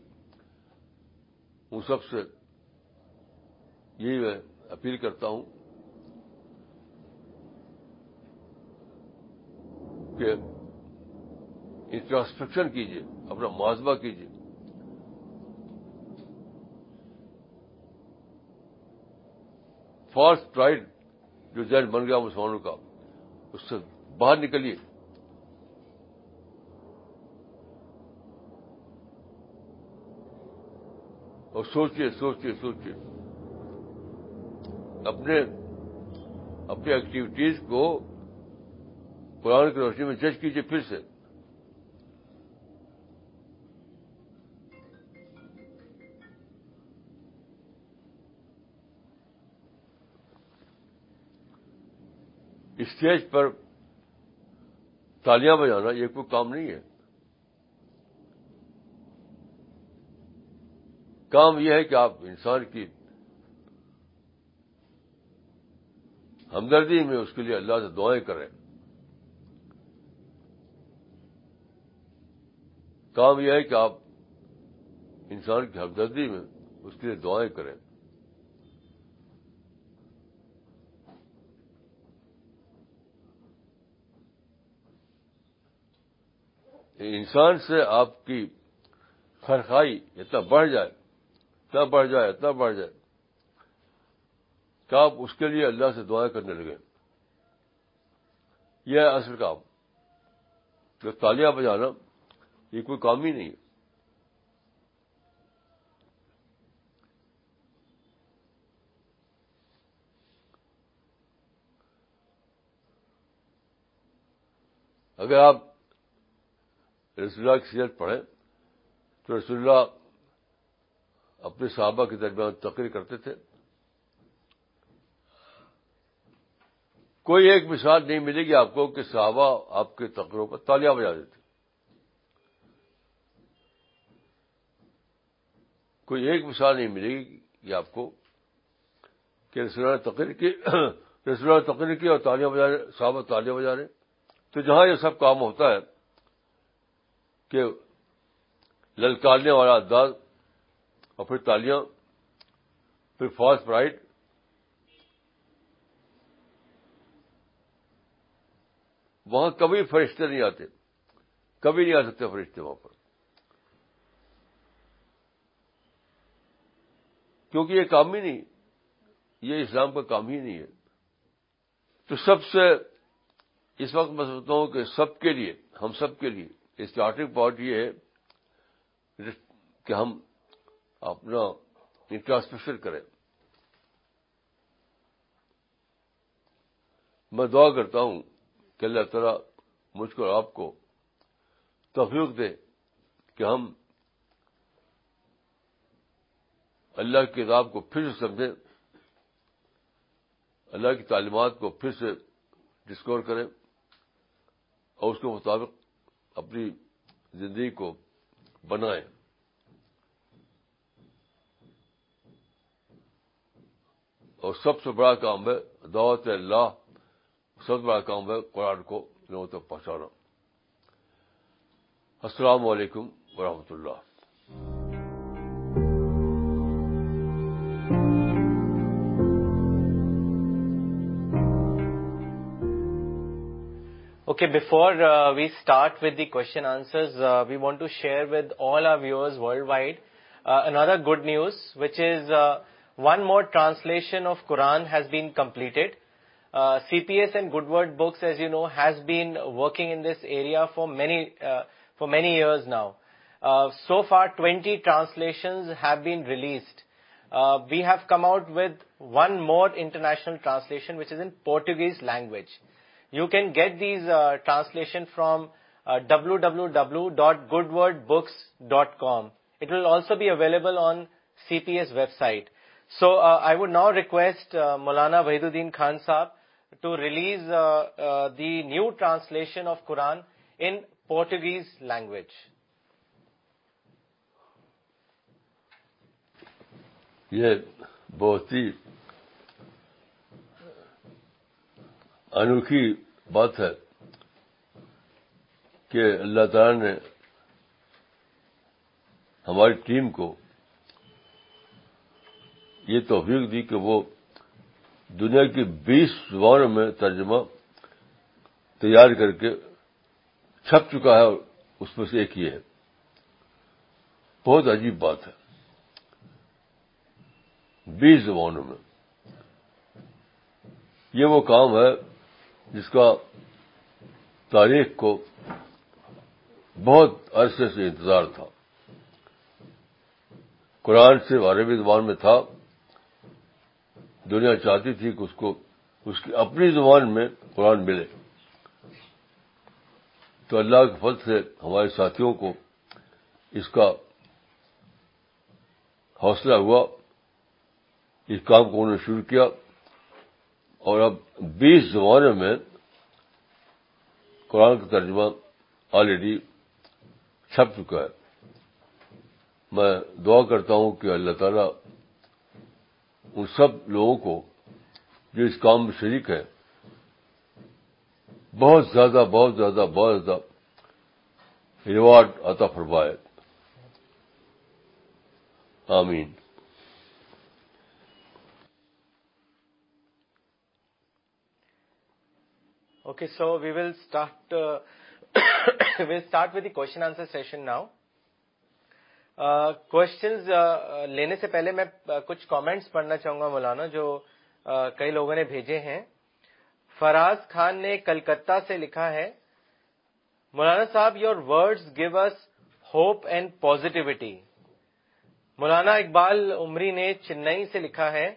ان سب سے یہی میں اپیل کرتا ہوں کہ انٹراسپیکشن کیجیے اپنا موازبہ کیجیے فالس پرائڈ جو ذہن بن گیا مسلمانوں کا اس سے باہر نکلیے اور سوچیے سوچیے سوچیے اپنے اپنی ایکٹیویٹیز کو قرآن کی روشنی میں جج کیجیے پھر سے اسٹیج پر تالیاں بجانا یہ کوئی کام نہیں ہے کام یہ ہے کہ آپ انسان کی ہمدردی میں اس کے لیے اللہ سے دعائیں کریں کام یہ ہے کہ آپ انسان کی ہمدردی میں اس کے لیے دعائیں کریں انسان سے آپ کی خرخائی اتنا بڑھ جائے اتنا بڑھ جائے اتنا بڑھ جائے کہ آپ اس کے لیے اللہ سے دعائیں کرنے لگے یہ ہے اصل کام جو تالیاں بجانا یہ کوئی کام ہی نہیں ہے اگر آپ رسول اللہ کی سیرت پڑھیں تو رسول اللہ اپنے صحابہ کے درمیان تقریر کرتے تھے کوئی ایک مثال نہیں ملے گی آپ کو کہ صحابہ آپ کے تقریروں پر تالیاں بجا دیتے کوئی ایک مثال نہیں ملے گی آپ کو کہ رسول تقریر کی رسول تقریر کی اور تالیاں بجا رہے صحابہ تالیاں بجا رہے تو جہاں یہ سب کام ہوتا ہے کہ للکارنے والا انداز اور پھر تالیاں پھر فاسٹ برائٹ وہاں کبھی فرشتے نہیں آتے کبھی نہیں آ سکتے فرشتے وہاں پر کیونکہ یہ کام ہی نہیں یہ اسلام کا کام ہی نہیں ہے تو سب سے اس وقت میں سمجھتا ہوں کہ سب کے لیے ہم سب کے لیے اسٹارٹنگ پوائنٹ یہ ہے کہ ہم اپنا انٹراسپیکشن کریں میں دعا کرتا ہوں کہ اللہ تعالیٰ مجھ کو آپ کو تخلیق دے کہ ہم اللہ کی کتاب کو پھر سے سمجھیں اللہ کی تعلیمات کو پھر سے ڈسکور کریں اور اس کے مطابق اپنی زندگی کو بنائیں اور سب سے بڑا کام ہے دعوت اللہ سب سے بڑا کام ہے قرآن کو لوگوں تک پہنچانا السلام علیکم ورحمۃ اللہ Okay, before uh, we start with the question answers, uh, we want to share with all our viewers worldwide uh, another good news, which is one more translation of Quran has been completed. CPS and Good Word Books, as you know, has been working in this area for many years now. So far, 20 translations have been released. We have come out with one more international translation, which is in Portuguese language. You can get these translation from W W W dot good word books dot com it will also be available on C P S website so I would now request Maulana Wahid Uddin Khan Sahab to release the new translation of Quran in Portuguese language یہ بہت ہی انوکھی بات ہے کہ اللہ تعالی نے ہماری team کو یہ توفیق دی کہ وہ دنیا کی بیس زبانوں میں ترجمہ تیار کر کے چھپ چکا ہے اور اس میں سے ایک ہی ہے بہت عجیب بات ہے بیس زبانوں میں یہ وہ کام ہے جس کا تاریخ کو بہت عرصے سے انتظار تھا قرآن سے عربی زبان میں تھا دنیا چاہتی تھی کہ اس کو اس کی اپنی زبان میں قرآن ملے تو اللہ کے فل سے ہمارے ساتھیوں کو اس کا حوصلہ ہوا اس کام کو انہوں نے شروع کیا اور اب بیس زمانے میں قرآن کا ترجمہ آلریڈی چھپ چکا ہے میں دعا کرتا ہوں کہ اللہ تعالیٰ ان سب لوگوں کو جو اس کام میں شریک ہے بہت زیادہ بہت زیادہ بہت زیادہ ریوارڈ عطا فرمائے آمین Okay, okay so we will we'll start with the question answer session now. Questions لینے سے پہلے میں کچھ کامنٹس پڑھنا چاہوں گا مولانا جو کئی لوگوں نے بھیجے ہیں فراز خان نے کلکتہ سے لکھا ہے مولانا صاحب your words give us hope and positivity مولانا اقبال عمری نے چنئی سے لکھا ہے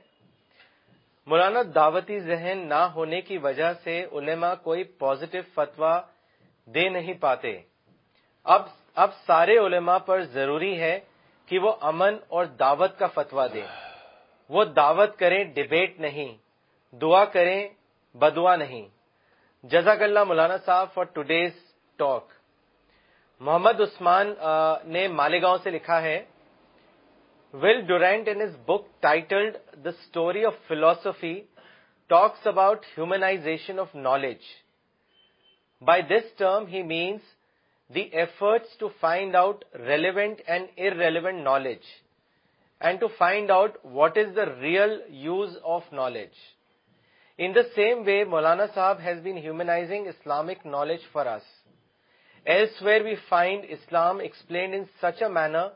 مولانا دعوتی ذہن نہ ہونے کی وجہ سے علماء کوئی پازیٹو فتویٰ دے نہیں پاتے اب سارے علماء پر ضروری ہے کہ وہ امن اور دعوت کا فتویٰ دیں وہ دعوت کریں ڈبیٹ نہیں دعا کریں بدعا نہیں جزاک اللہ مولانا صاحب for today's talk Mohammad Usman نے مالیگاؤں سے لکھا ہے Will Durant, in his book titled The Story of Philosophy, talks about humanization of knowledge. By this term, he means the efforts to find out relevant and irrelevant knowledge and to find out what is the real use of knowledge. In the same way, Maulana Sahab has been humanizing Islamic knowledge for us. Elsewhere we find Islam explained in such a manner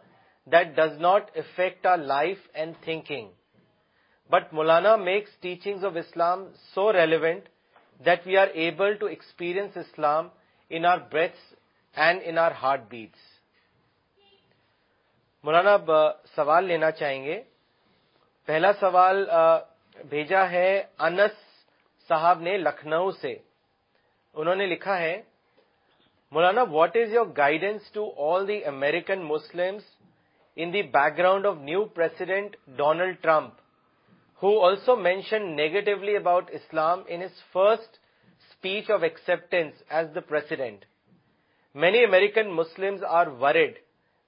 that does not affect our life and thinking but Maulana makes teachings of Islam so relevant that we are able to experience Islam in our breaths and in our heartbeats مولانا اب سوال لینا چاہیں گے پہلا سوال بھیجا ہے انس صاحب نے لکھنؤ سے انہوں نے لکھا ہے مولانا what is your guidance to all the American Muslims in the the background of new per Donald Trump also mention negatively about Islam in his first speech of acceptance as the president many American Muslim are worried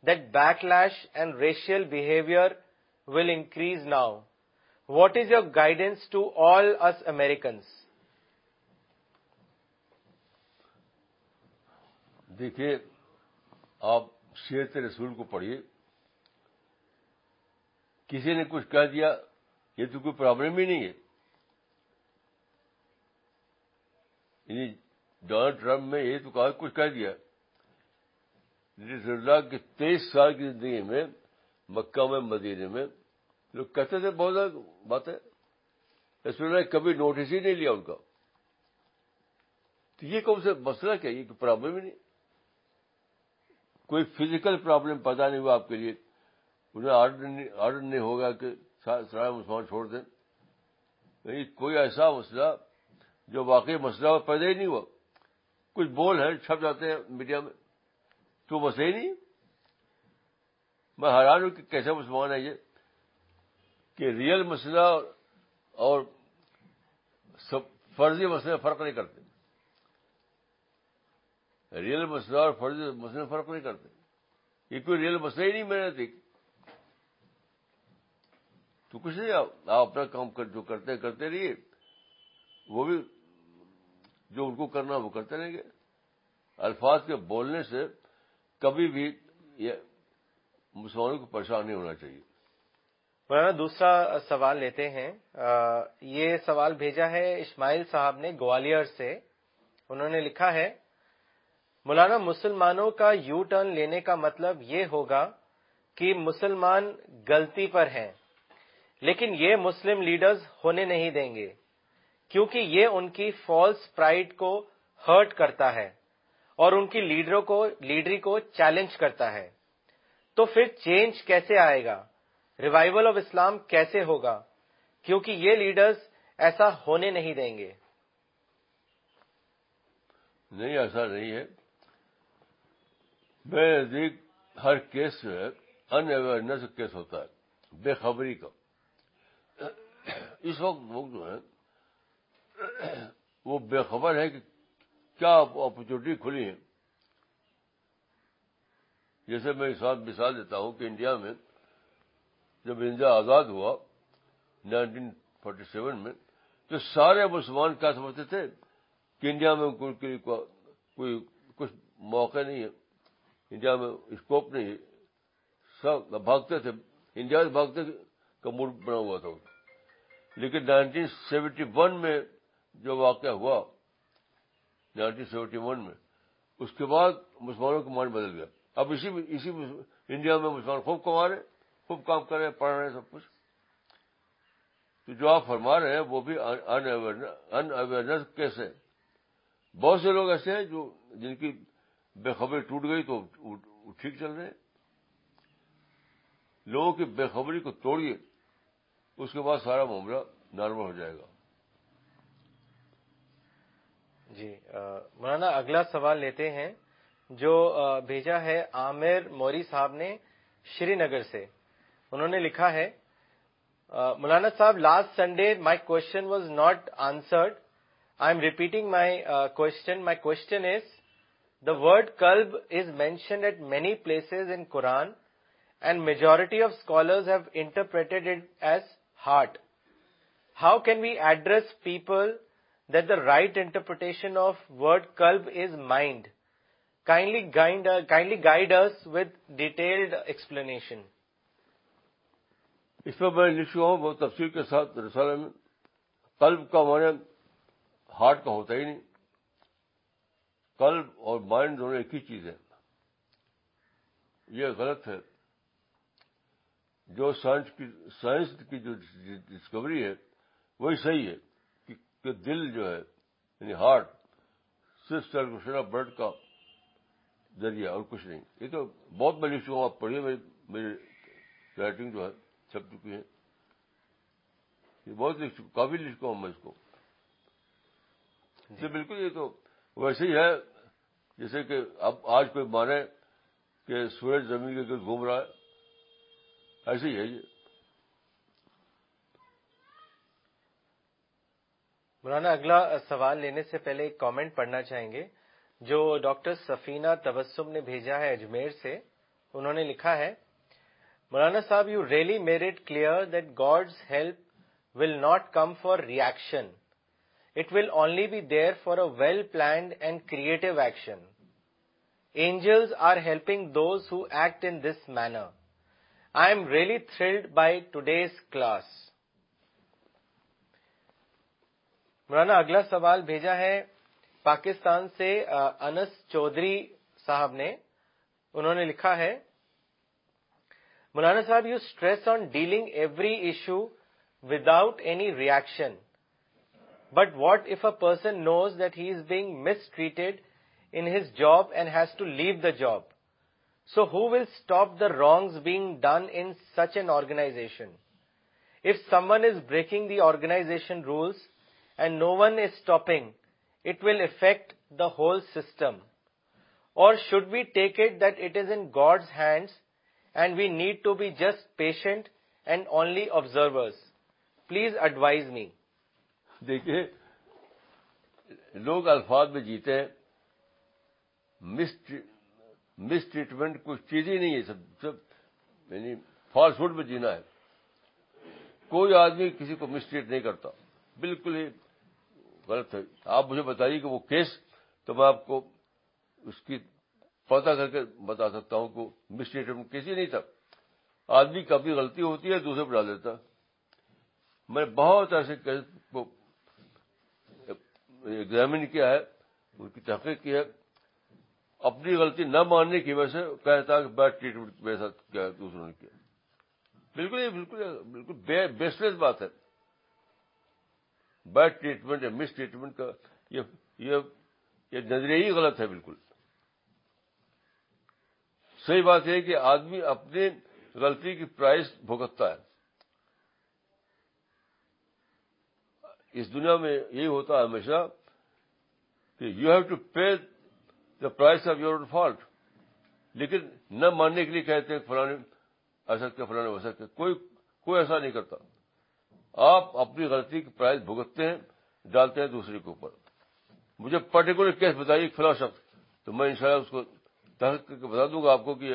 that backlash and racial behaviour will increase now what is your guidance to all Americans دیکھیے آپ کو پڑھیے کسی نے کچھ کہہ دیا یہ تو کوئی پرابلم ہی نہیں ہے یعنی ڈونلڈ ٹرمپ نے یہ تو کہا کچھ کہہ دیا کے تیئیس سال کی زندگی میں مکہ میں مدینے میں لوگ کہتے تھے بہت زیادہ باتیں ہے اس کبھی نوٹس ہی نہیں لیا ان کا تو یہ کون سا سے مسئلہ کیا یہ پرابلم ہی نہیں کوئی فزیکل پرابلم پیدا نہیں ہوا آپ کے لیے انہیں آرڈر نہیں ہوگا کہ سارے مسلمان چھوڑ دیں یعنی کوئی ایسا مسئلہ جو واقعی مسئلہ پیدا ہی نہیں ہوا کچھ بول ہے چھپ جاتے ہیں میڈیا میں تو مسئلہ ہی نہیں میں حیران ہوں کہ کیسے مسلمان ہے یہ کہ ریئل مسئلہ اور فرضی مسئلے فرق نہیں کرتے ریئل مسئلہ اور فرضی مسئلے فرق نہیں کرتے یہ کوئی ریئل مسئلہ ہی نہیں میں نے دیکھ تو کچھ نہیں آپ اپنا کام جو کرتے ہیں کرتے رہیے وہ بھی جو ان کو کرنا وہ کرتے رہیں گے الفاظ کے بولنے سے کبھی بھی یہ مسلمانوں کو پریشان نہیں ہونا چاہیے مولانا دوسرا سوال لیتے ہیں یہ سوال بھیجا ہے اسماعیل صاحب نے گوالیئر سے انہوں نے لکھا ہے مولانا مسلمانوں کا یو ٹرن لینے کا مطلب یہ ہوگا کہ مسلمان غلطی پر ہیں لیکن یہ مسلم لیڈرز ہونے نہیں دیں گے کیونکہ یہ ان کی فالس پرائڈ کو ہرٹ کرتا ہے اور ان کی لیڈروں کو لیڈری کو چیلنج کرتا ہے تو پھر چینج کیسے آئے گا ریوائول آف اسلام کیسے ہوگا کیونکہ یہ لیڈرز ایسا ہونے نہیں دیں گے نہیں ایسا نہیں ہے نزدیک ہر کیس ان اویئرنیس کیس ہوتا ہے بے خبری کا اس وقت لوگ جو ہے وہ بے خبر ہے کہ کیا اپرچونیٹی کھلی ہے جیسے میں اس بات مثال دیتا ہوں کہ انڈیا میں جب انڈیا آزاد ہوا نائنٹین فورٹی سیون میں تو سارے مسلمان کیا سمجھتے تھے کہ انڈیا میں کوئی کوئی کچھ موقع نہیں ہے انڈیا میں اسکوپ نہیں ہے سب بھاگتے تھے انڈیا بھاگتے کا موڈ بنا ہوا تھا لیکن نائنٹین سیونٹی ون میں جو واقعہ ہوا نائنٹین سیونٹی ون میں اس کے بعد مسلمانوں کا مان بدل گیا اب اسی اسی انڈیا میں مسلمان خوب کما رہے خوب کام کر رہے پڑھ رہے سب کچھ تو جو آپ فرما رہے ہیں وہ بھی ان اویئرنیس کیسے بہت سے لوگ ایسے ہیں جو جن کی بے خبری ٹوٹ گئی تو ٹھیک چل رہے ہیں لوگوں کی بے خبری کو توڑیے اس کے بعد سارا معاملہ نارمل ہو جائے گا جی مولانا اگلا سوال لیتے ہیں جو بھیجا ہے عامر موری صاحب نے شری نگر سے انہوں نے لکھا ہے مولانا صاحب last Sunday my question was not answered I am repeating my question my question is the word club is mentioned at many places in Quran and majority of scholars have interpreted as heart how can we address people that the right interpretation of word club is mind kindly kindly guide us with detailed explanation اس میں میں تفصیل کے ساتھ رسالے میں club کا معنی ہارٹ کا ہوتا ہی نہیں کلب اور مائنڈ دونوں ایک ہی چیز ہے یہ غلط ہے جو سائنس کی سائنس کی جو ڈسکوری ہے وہی صحیح ہے کہ دل جو ہے یعنی ہارٹ صرف آف برڈ کا ذریعہ اور کچھ نہیں یہ تو بہت میں لک آپ پڑھیے میری رائٹنگ جو ہے چھپ چکی ہے یہ بہت لو کافی ہوں میں اس کو جی بالکل یہ تو ویسے ہی ہے جیسے کہ اب آج کوئی مانے کہ سورج زمین کے گھوم رہا ہے ایسے ہی ہے یہ مولانا اگلا سوال لینے سے پہلے ایک کامنٹ پڑھنا چاہیں گے جو ڈاکٹر سفینہ تبسم نے بھیجا ہے اجمیر سے انہوں نے لکھا ہے مولانا صاحب you really made it clear that God's help will not come for reaction it will only be there for a well planned and creative action angels are helping those who act in this manner I am really thrilled by today's class مولانا اگلا سوال بھیجا ہے پاکستان سے انس چودھری صاحب نے انہوں نے لکھا ہے مولانا صاحب you stress on dealing every issue without any reaction but what if a person knows that he is being mistreated in his job and has to leave the job so who will stop the wrongs being done in such an organisation if someone is breaking the organisation rules and no one is stopping it will affect the whole system اور should be take it that it is in God's hands and we need to be just patient and only observers please advise me دیکھیے لوگ الفاظ میں جیتے ہیں مس treatment کچھ چیز ہی نہیں ہے سب سب یعنی فالس فوڈ میں جینا ہے کوئی آدمی کسی کو مس ٹریٹ نہیں کرتا بالکل ہی غلط ہے آپ مجھے بتائیے کہ وہ کیس تو میں آپ کو اس کی پتہ کر کے بتا سکتا ہوں کہ مس ٹریٹمنٹ کیسی نہیں تھا آدمی کبھی غلطی ہوتی ہے دوسرے ڈال دیتا میں بہت ایسے کیس کو ایگزامن کیا ہے ان کی تحقیق کی ہے اپنی غلطی نہ ماننے کی وجہ سے کہتا کہ بیڈ ٹریٹمنٹ میرے ساتھ کیا دوسروں نے کیا بالکل یہ بالکل بالکل لیس بات ہے بیڈ ٹریٹمنٹ یا مس ٹریٹمنٹ کا یہ یہ, نظریہ ہی غلط ہے بالکل صحیح بات یہ کہ آدمی اپنی غلطی کی پرائز بھگتتا ہے اس دنیا میں یہی ہوتا ہے ہمیشہ کہ you have to pay the price of your fault لیکن نہ ماننے کے لیے کہتے ہیں فلانے اثر کے فلانے کوئی کوئی ایسا نہیں کرتا آپ اپنی غلطی کی پرائز بھگتتے ہیں ڈالتے ہیں دوسرے کے اوپر مجھے پرٹیکولر کیس بتائیے فلاں شخص تو میں انشاءاللہ اس کو تحقیق کر کے بتا دوں گا آپ کو کہ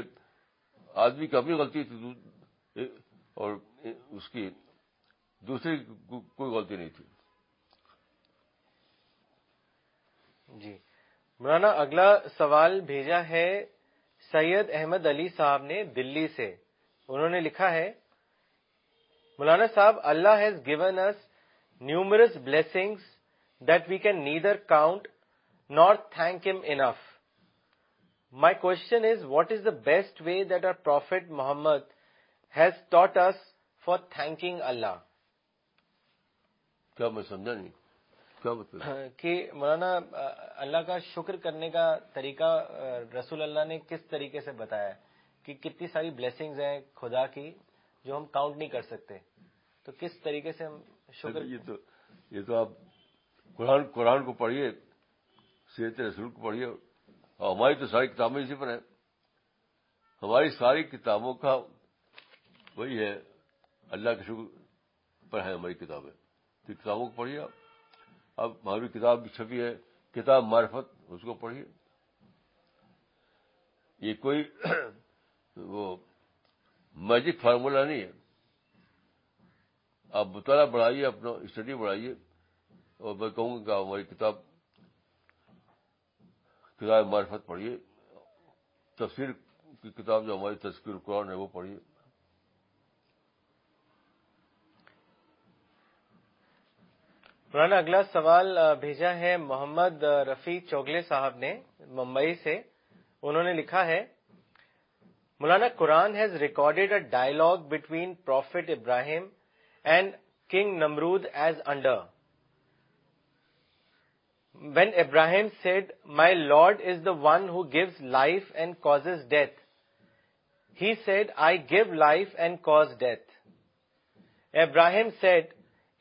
آدمی کی اپنی غلطی تھی اور اس کی دوسری کوئی غلطی نہیں تھی جی مولانا اگلا سوال بھیجا ہے سید احمد علی صاحب نے دلی سے انہوں نے لکھا ہے مولانا صاحب Allah has given us numerous blessings that we can neither count nor thank him enough my question is what is the best way that our prophet Muhammad has taught us for thanking Allah کیا میں سمجھا نہیں کہ مولانا اللہ کا شکر کرنے کا طریقہ رسول اللہ نے کس طریقے سے بتایا کہ کتنی ساری بلیسنگز ہیں خدا کی جو ہم کاؤنٹ نہیں کر سکتے تو کس طریقے سے ہم شکر یہ تو یہ تو آپ قرآن قرآن کو پڑھیے صحت رسول کو پڑھیے ہماری تو ساری کتابیں اسی پر ہیں ہماری ساری کتابوں کا وہی ہے اللہ کے شکر پر ہے ہماری کتابیں کتابوں کو پڑھیے آپ اب ہماری کتاب بھی چھپی ہے کتاب معرفت اس کو پڑھیے یہ کوئی وہ میجک فارمولا نہیں ہے آپ مطالعہ بڑھائیے اپنا اسٹڈی بڑھائیے اور میں کہوں گا کہ ہماری کتاب کتاب معرفت پڑھیے تفسیر کی کتاب جو ہماری تذکیر قرآن ہے وہ پڑھیے مولانا اگلا سوال بھیجا ہے محمد رفیع چوگلے صاحب نے ممبئی سے انہوں نے لکھا ہے مولانا قرآن has recorded a dialogue between prophet Ibrahim and king Nimrod as under when Ibrahim said my lord is the one who gives life and causes death he said I give life and cause death Ibrahim said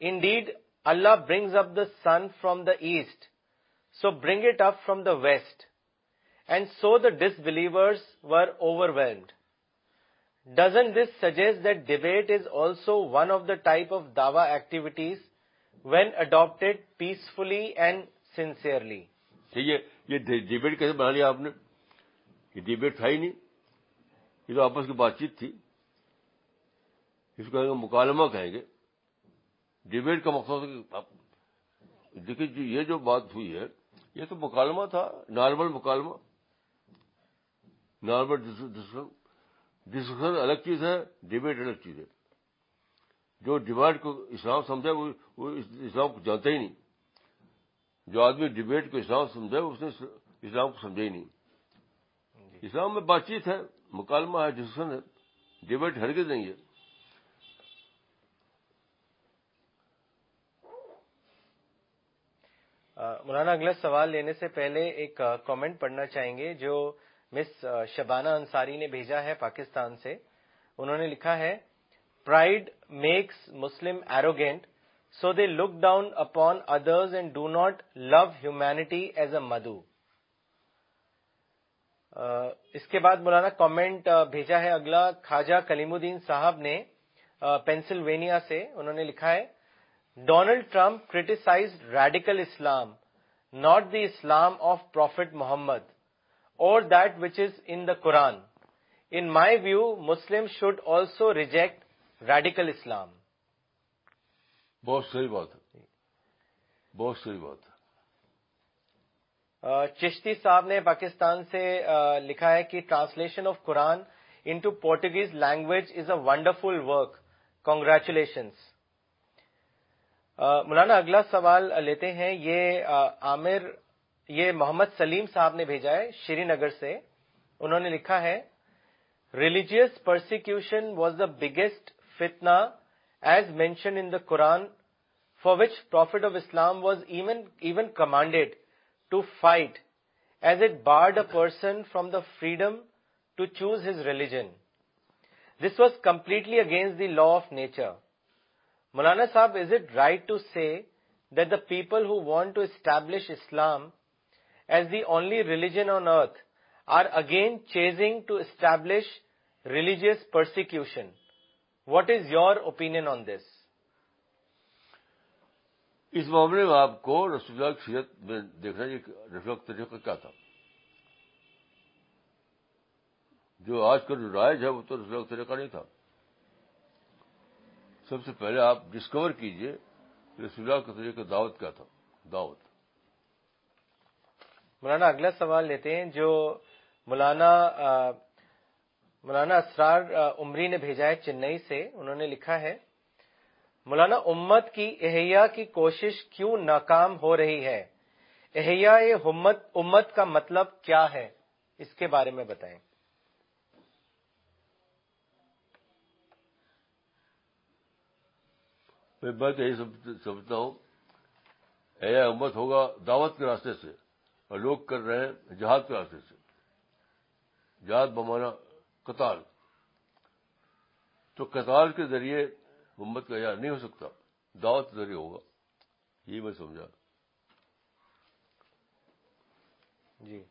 indeed Allah brings up the sun from the east so bring it up from the west and so the disbelievers were overwhelmed doesn't this suggest that debate is also one of the type of Dawa activities when adopted peacefully and sincerely ٹھیک ہے یہ debate کیسے بنا لیا آپ نے یہ debate تھا ہی نہیں یہ تو آپس کی بات چیت تھی اس کو مکالمہ کہیں گے ڈیبیٹ کا مقصد دیکھیے جو جی، یہ جو بات ہوئی ہے یہ تو مکالمہ تھا نارمل مکالمہ نارمل ڈسکشن ڈسکشن الگ چیز ہے ڈیبیٹ الگ چیز ہے جو ڈبیٹ کو اسلام سمجھا وہ اسلام کو جانتا ہی نہیں جو آدمی ڈبیٹ کو اسلام سمجھا اس نے اسلام کو سمجھا ہی نہیں جی۔ اسلام میں بات چیت ہے مکالمہ ہے ڈسکشن ہے ڈیبیٹ ہرگز نہیں ہے مولانا اگلا سوال لینے سے پہلے ایک کامنٹ پڑھنا چاہیں گے جو مس شبانہ انصاری نے بھیجا ہے پاکستان سے انہوں نے لکھا ہے pride makes Muslim arrogant so they look down upon others and do not love humanity as a meadow اس کے بعد مولانا کامنٹ بھیجا ہے اگلا خواجہ کلیم الدین صاحب نے پینسلوینیا سے انہوں نے لکھا ہے Donald Trump criticize radical Islam not the Islam of prophet Muhammad or that which is in the Quran in my view Muslim should also reject radical Islam بہت صحیح بات بہت صحیح بات چشتی صاحب نے پاکستان سے لکھا ہے کہ translation of Quran into Portuguese language is a wonderful work congratulations Maulana اگلا سوال لیتے ہیں یہ عامر یہ محمد سلیم صاحب نے بھیجا ہے شری نگر سے انہوں نے لکھا ہے religious persecution was the biggest fitna as mention in the Quran for which prophet of Islam was even even commanded to fight as it barred a person from the freedom to choose his religion this was completely against the law of nature Maulana sahib is it right to see that the people who want to establish Islam as the only religion on earth are again chasing to establish religious persecution what is your opinion on this اس معاملے میں آپ کو رسول اللہ کی سیرت میں دیکھنا یہ طریقہ کیا تھا جو آج کل جو رائج ہے وہ تو ریفلیکٹری کا طریقہ نہیں تھا سب سے پہلے آپ ڈسکور کیجئے رسول اللہ طریقہ دعوت کیا تھا دعوت مولانا اگلا سوال لیتے ہیں جو مولانا مولانا اسرار عمری نے بھیجا ہے چنئی سے انہوں نے لکھا ہے مولانا امت کی احیاء کی کوشش کیوں ناکام ہو رہی ہے احیا امت کا مطلب کیا ہے اس کے بارے میں بتائیں میں تو یہی سمجھتا ہوں اے امت ہوگا دعوت کے راستے سے اور لوگ کر رہے ہیں جہاد کے راستے سے جہاد بمانا قطار تو قطار کے ذریعے امت کا نہیں ہو سکتا دعوت کے ذریعے ہوگا یہی میں سمجھا جی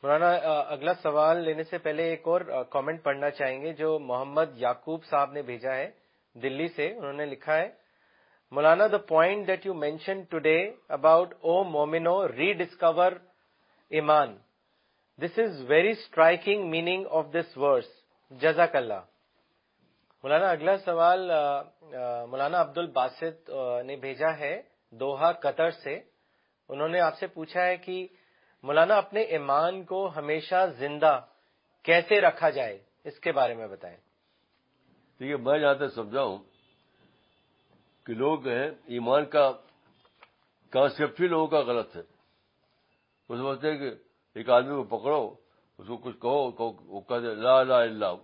پرانا اگلا سوال لینے سے پہلے ایک اور کامنٹ پڑھنا چاہیں گے جو محمد یعقوب صاحب نے بھیجا ہے دلی سے انہوں نے لکھا ہے Maulana the point that you mention today about O مومنو ری ڈسکور ایمان this is very striking meaning of this verse جزاک اللہ مولانا اگلا سوال مولانا عبد الباسط نے بھیجا ہے دوہا قطر سے انہوں نے آپ سے پوچھا ہے کہ مولانا اپنے ایمان کو ہمیشہ زندہ کیسے رکھا جائے اس کے بارے میں بتائیں میں جہاں تک سمجھا ہوں کہ لوگ ہیں ایمان کا کانسیپٹ ہی لوگوں کا غلط ہے وہ سمجھتے ہیں کہ ایک آدمی کو پکڑو اس کو کچھ کہو وہ کہتے لا لا اللہ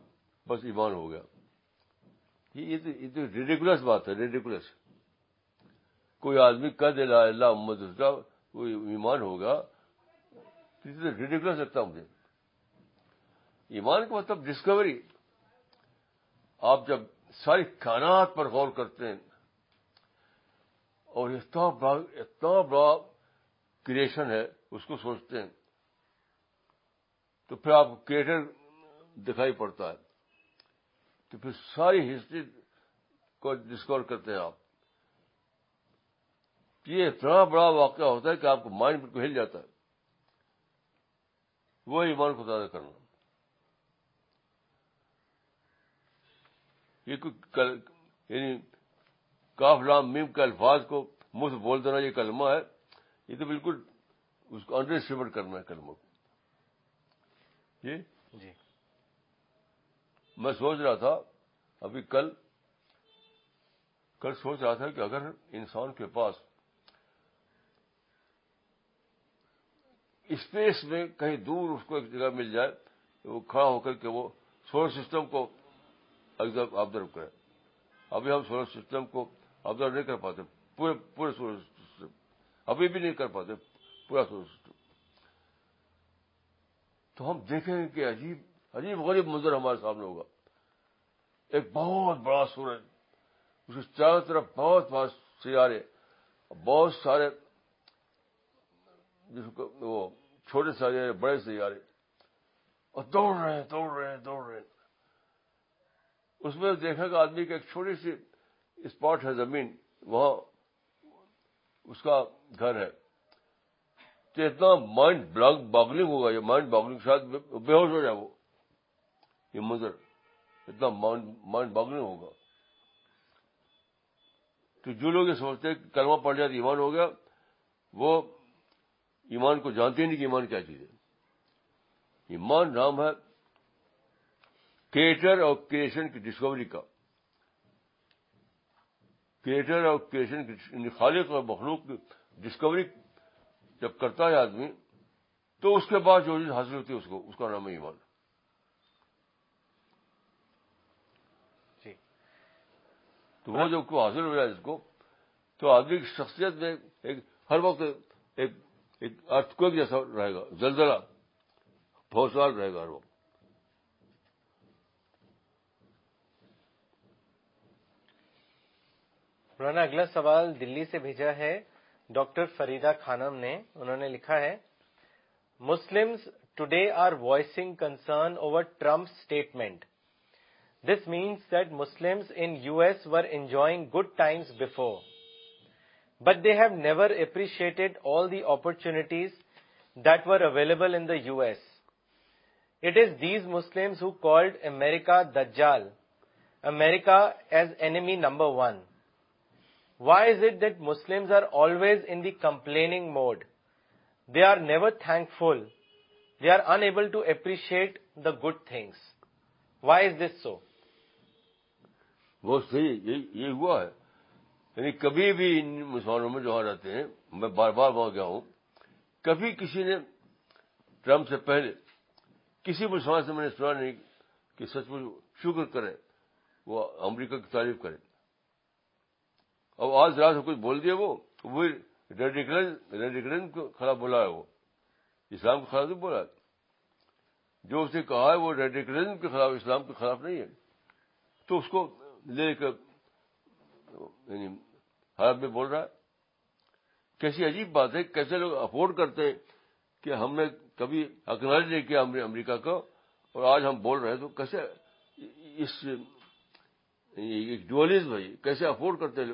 بس ایمان ہو گیا یہ ریڈیکولس بات ہے ریڈیکولس کوئی آدمی کہہ دے لا اللہ اس کا کوئی ایمان ہوگا ریڈیکولس لگتا مجھے ایمان کا مطلب ڈسکوری آپ جب ساری کائنات پر غور کرتے ہیں اور اتنا بڑا اتنا بڑا کریشن ہے اس کو سوچتے ہیں تو پھر آپ کو کریٹر دکھائی پڑتا ہے تو پھر ساری ہسٹری کو ڈسکور کرتے ہیں آپ یہ اتنا بڑا واقعہ ہوتا ہے کہ آپ کو مائنڈ بالکل ہل جاتا ہے وہ ایمان کو زیادہ کرنا یہ کوئی یعنی کاف لام میم کے الفاظ کو منہ سے بول دینا یہ کلمہ ہے یہ تو بالکل اس کو انڈر اسٹیمیٹ کرنا ہے کلمہ کو جی جی میں سوچ رہا تھا ابھی کل کل سوچ رہا تھا کہ اگر انسان کے پاس اسپیس میں کہیں دور اس کو ایک جگہ مل جائے وہ کھڑا ہو کر کے وہ سولر سسٹم کو آبزرو کریں ابھی ہم سولر سسٹم کو آبزرو نہیں کر پاتے پورے پورے سولر سسٹم ابھی بھی نہیں کر پاتے پورا سولر سسٹم تو ہم دیکھیں گے کہ عجیب عجیب غریب منظر ہمارے سامنے ہوگا ایک بہت بڑا سورج اس کے چاروں طرف بہت بہت سیارے بہت سارے جس کو وہ چھوٹے سیارے بڑے سیارے اور دوڑ رہے ہیں دوڑ رہے ہیں دوڑ رہے ہیں اس میں دیکھا گا آدمی کا ایک چھوٹی سی اسپاٹ ہے زمین وہاں اس کا گھر ہے تو اتنا مائنڈ باگلنگ ہوگا یہ مائنڈ باگلنگ شاید بے ہوش ہو جائے وہ یہ منظر اتنا مائنڈ باگلنگ ہوگا تو جو لوگ یہ سمجھتے کلمہ پڑ جائے ایمان ہو گیا وہ ایمان کو جانتے نہیں کہ ایمان کیا چیز ہے ایمان نام ہے کریٹر اور کریشن کی ڈسکوری کا کریٹر اور کریشن کی یعنی خالق اور مخلوق کی ڈسکوری جب کرتا ہے آدمی تو اس کے بعد جو چیز حاصل ہوتی ہے اس کو اس کا نام ہے جی تو وہ جب کو حاصل ہو جائے اس کو تو آدمی کی شخصیت میں ایک ہر وقت ایک ارتھ کو جیسا رہے گا زلزلہ بہت سال رہے گا وہ مولانا اگلا سوال دلی سے بھیجا ہے ڈاکٹر فریدا خانم نے انہوں نے لکھا ہے Muslim today are voicing concern over Trump statement this means that Muslim in U S were enjoying good times before but they have never appreciated all the opportunities that were available in the U S it is these who called America دجال America as enemy number one why is it that Muslim are always in the complaining mode they are never thankful they are unable to appreciate the good things why is this so وہ صحیح یہ ہوا ہے یعنی کبھی بھی ان مسلمانوں میں جو رہتے ہیں میں بار بار وہاں گیا ہوں کبھی کسی نے ٹرمپ سے پہلے کسی مسلمان سے میں نے سنا نہیں کہ سچ مچ شکر کرے وہ امریکہ کی تعریف کرے اور آج سے کچھ بول دیا وہ بولا ہے وہ اسلام کے خلاف نہیں بولا جو اس نے کہا ہے وہ ریڈیکلزم کے خلاف اسلام کے خلاف نہیں ہے تو اس کو لے کر یعنی میں بول رہا ہے کیسی عجیب بات ہے کیسے لوگ افورڈ کرتے ہیں کہ ہم نے کبھی اکنالج نہیں کیا ہم نے امریکہ کا اور آج ہم بول رہے ہیں تو کیسے اس یعنی ڈولیز بھائی کیسے افورڈ کرتے ہیں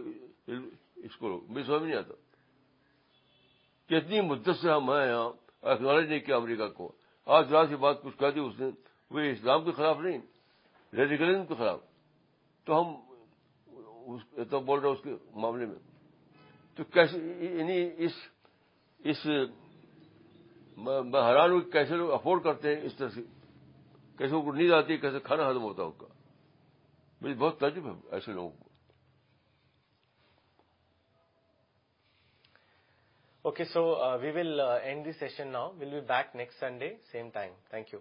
اس کو میں سمجھ نہیں آتا کتنی مدت سے ہم یہاں نہیں کیا امریکہ کو آج رات کی بات کچھ کہہ دی اس نے وہ اسلام کے خلاف نہیں ریڈیکلزم کے خلاف تو ہم تو بول رہے اس کے معاملے میں تو کیسے یعنی اس اس حیران کیسے لوگ افورڈ کرتے ہیں اس طرح سے کیسے ان کو نیند آتی ہے کیسے کھانا ہضم ہوتا ہے ان کا مجھے بہت تجربہ ہے ایسے لوگوں کو Okay, so uh, we will uh, end the session now. We'll be back next Sunday, same time. Thank you.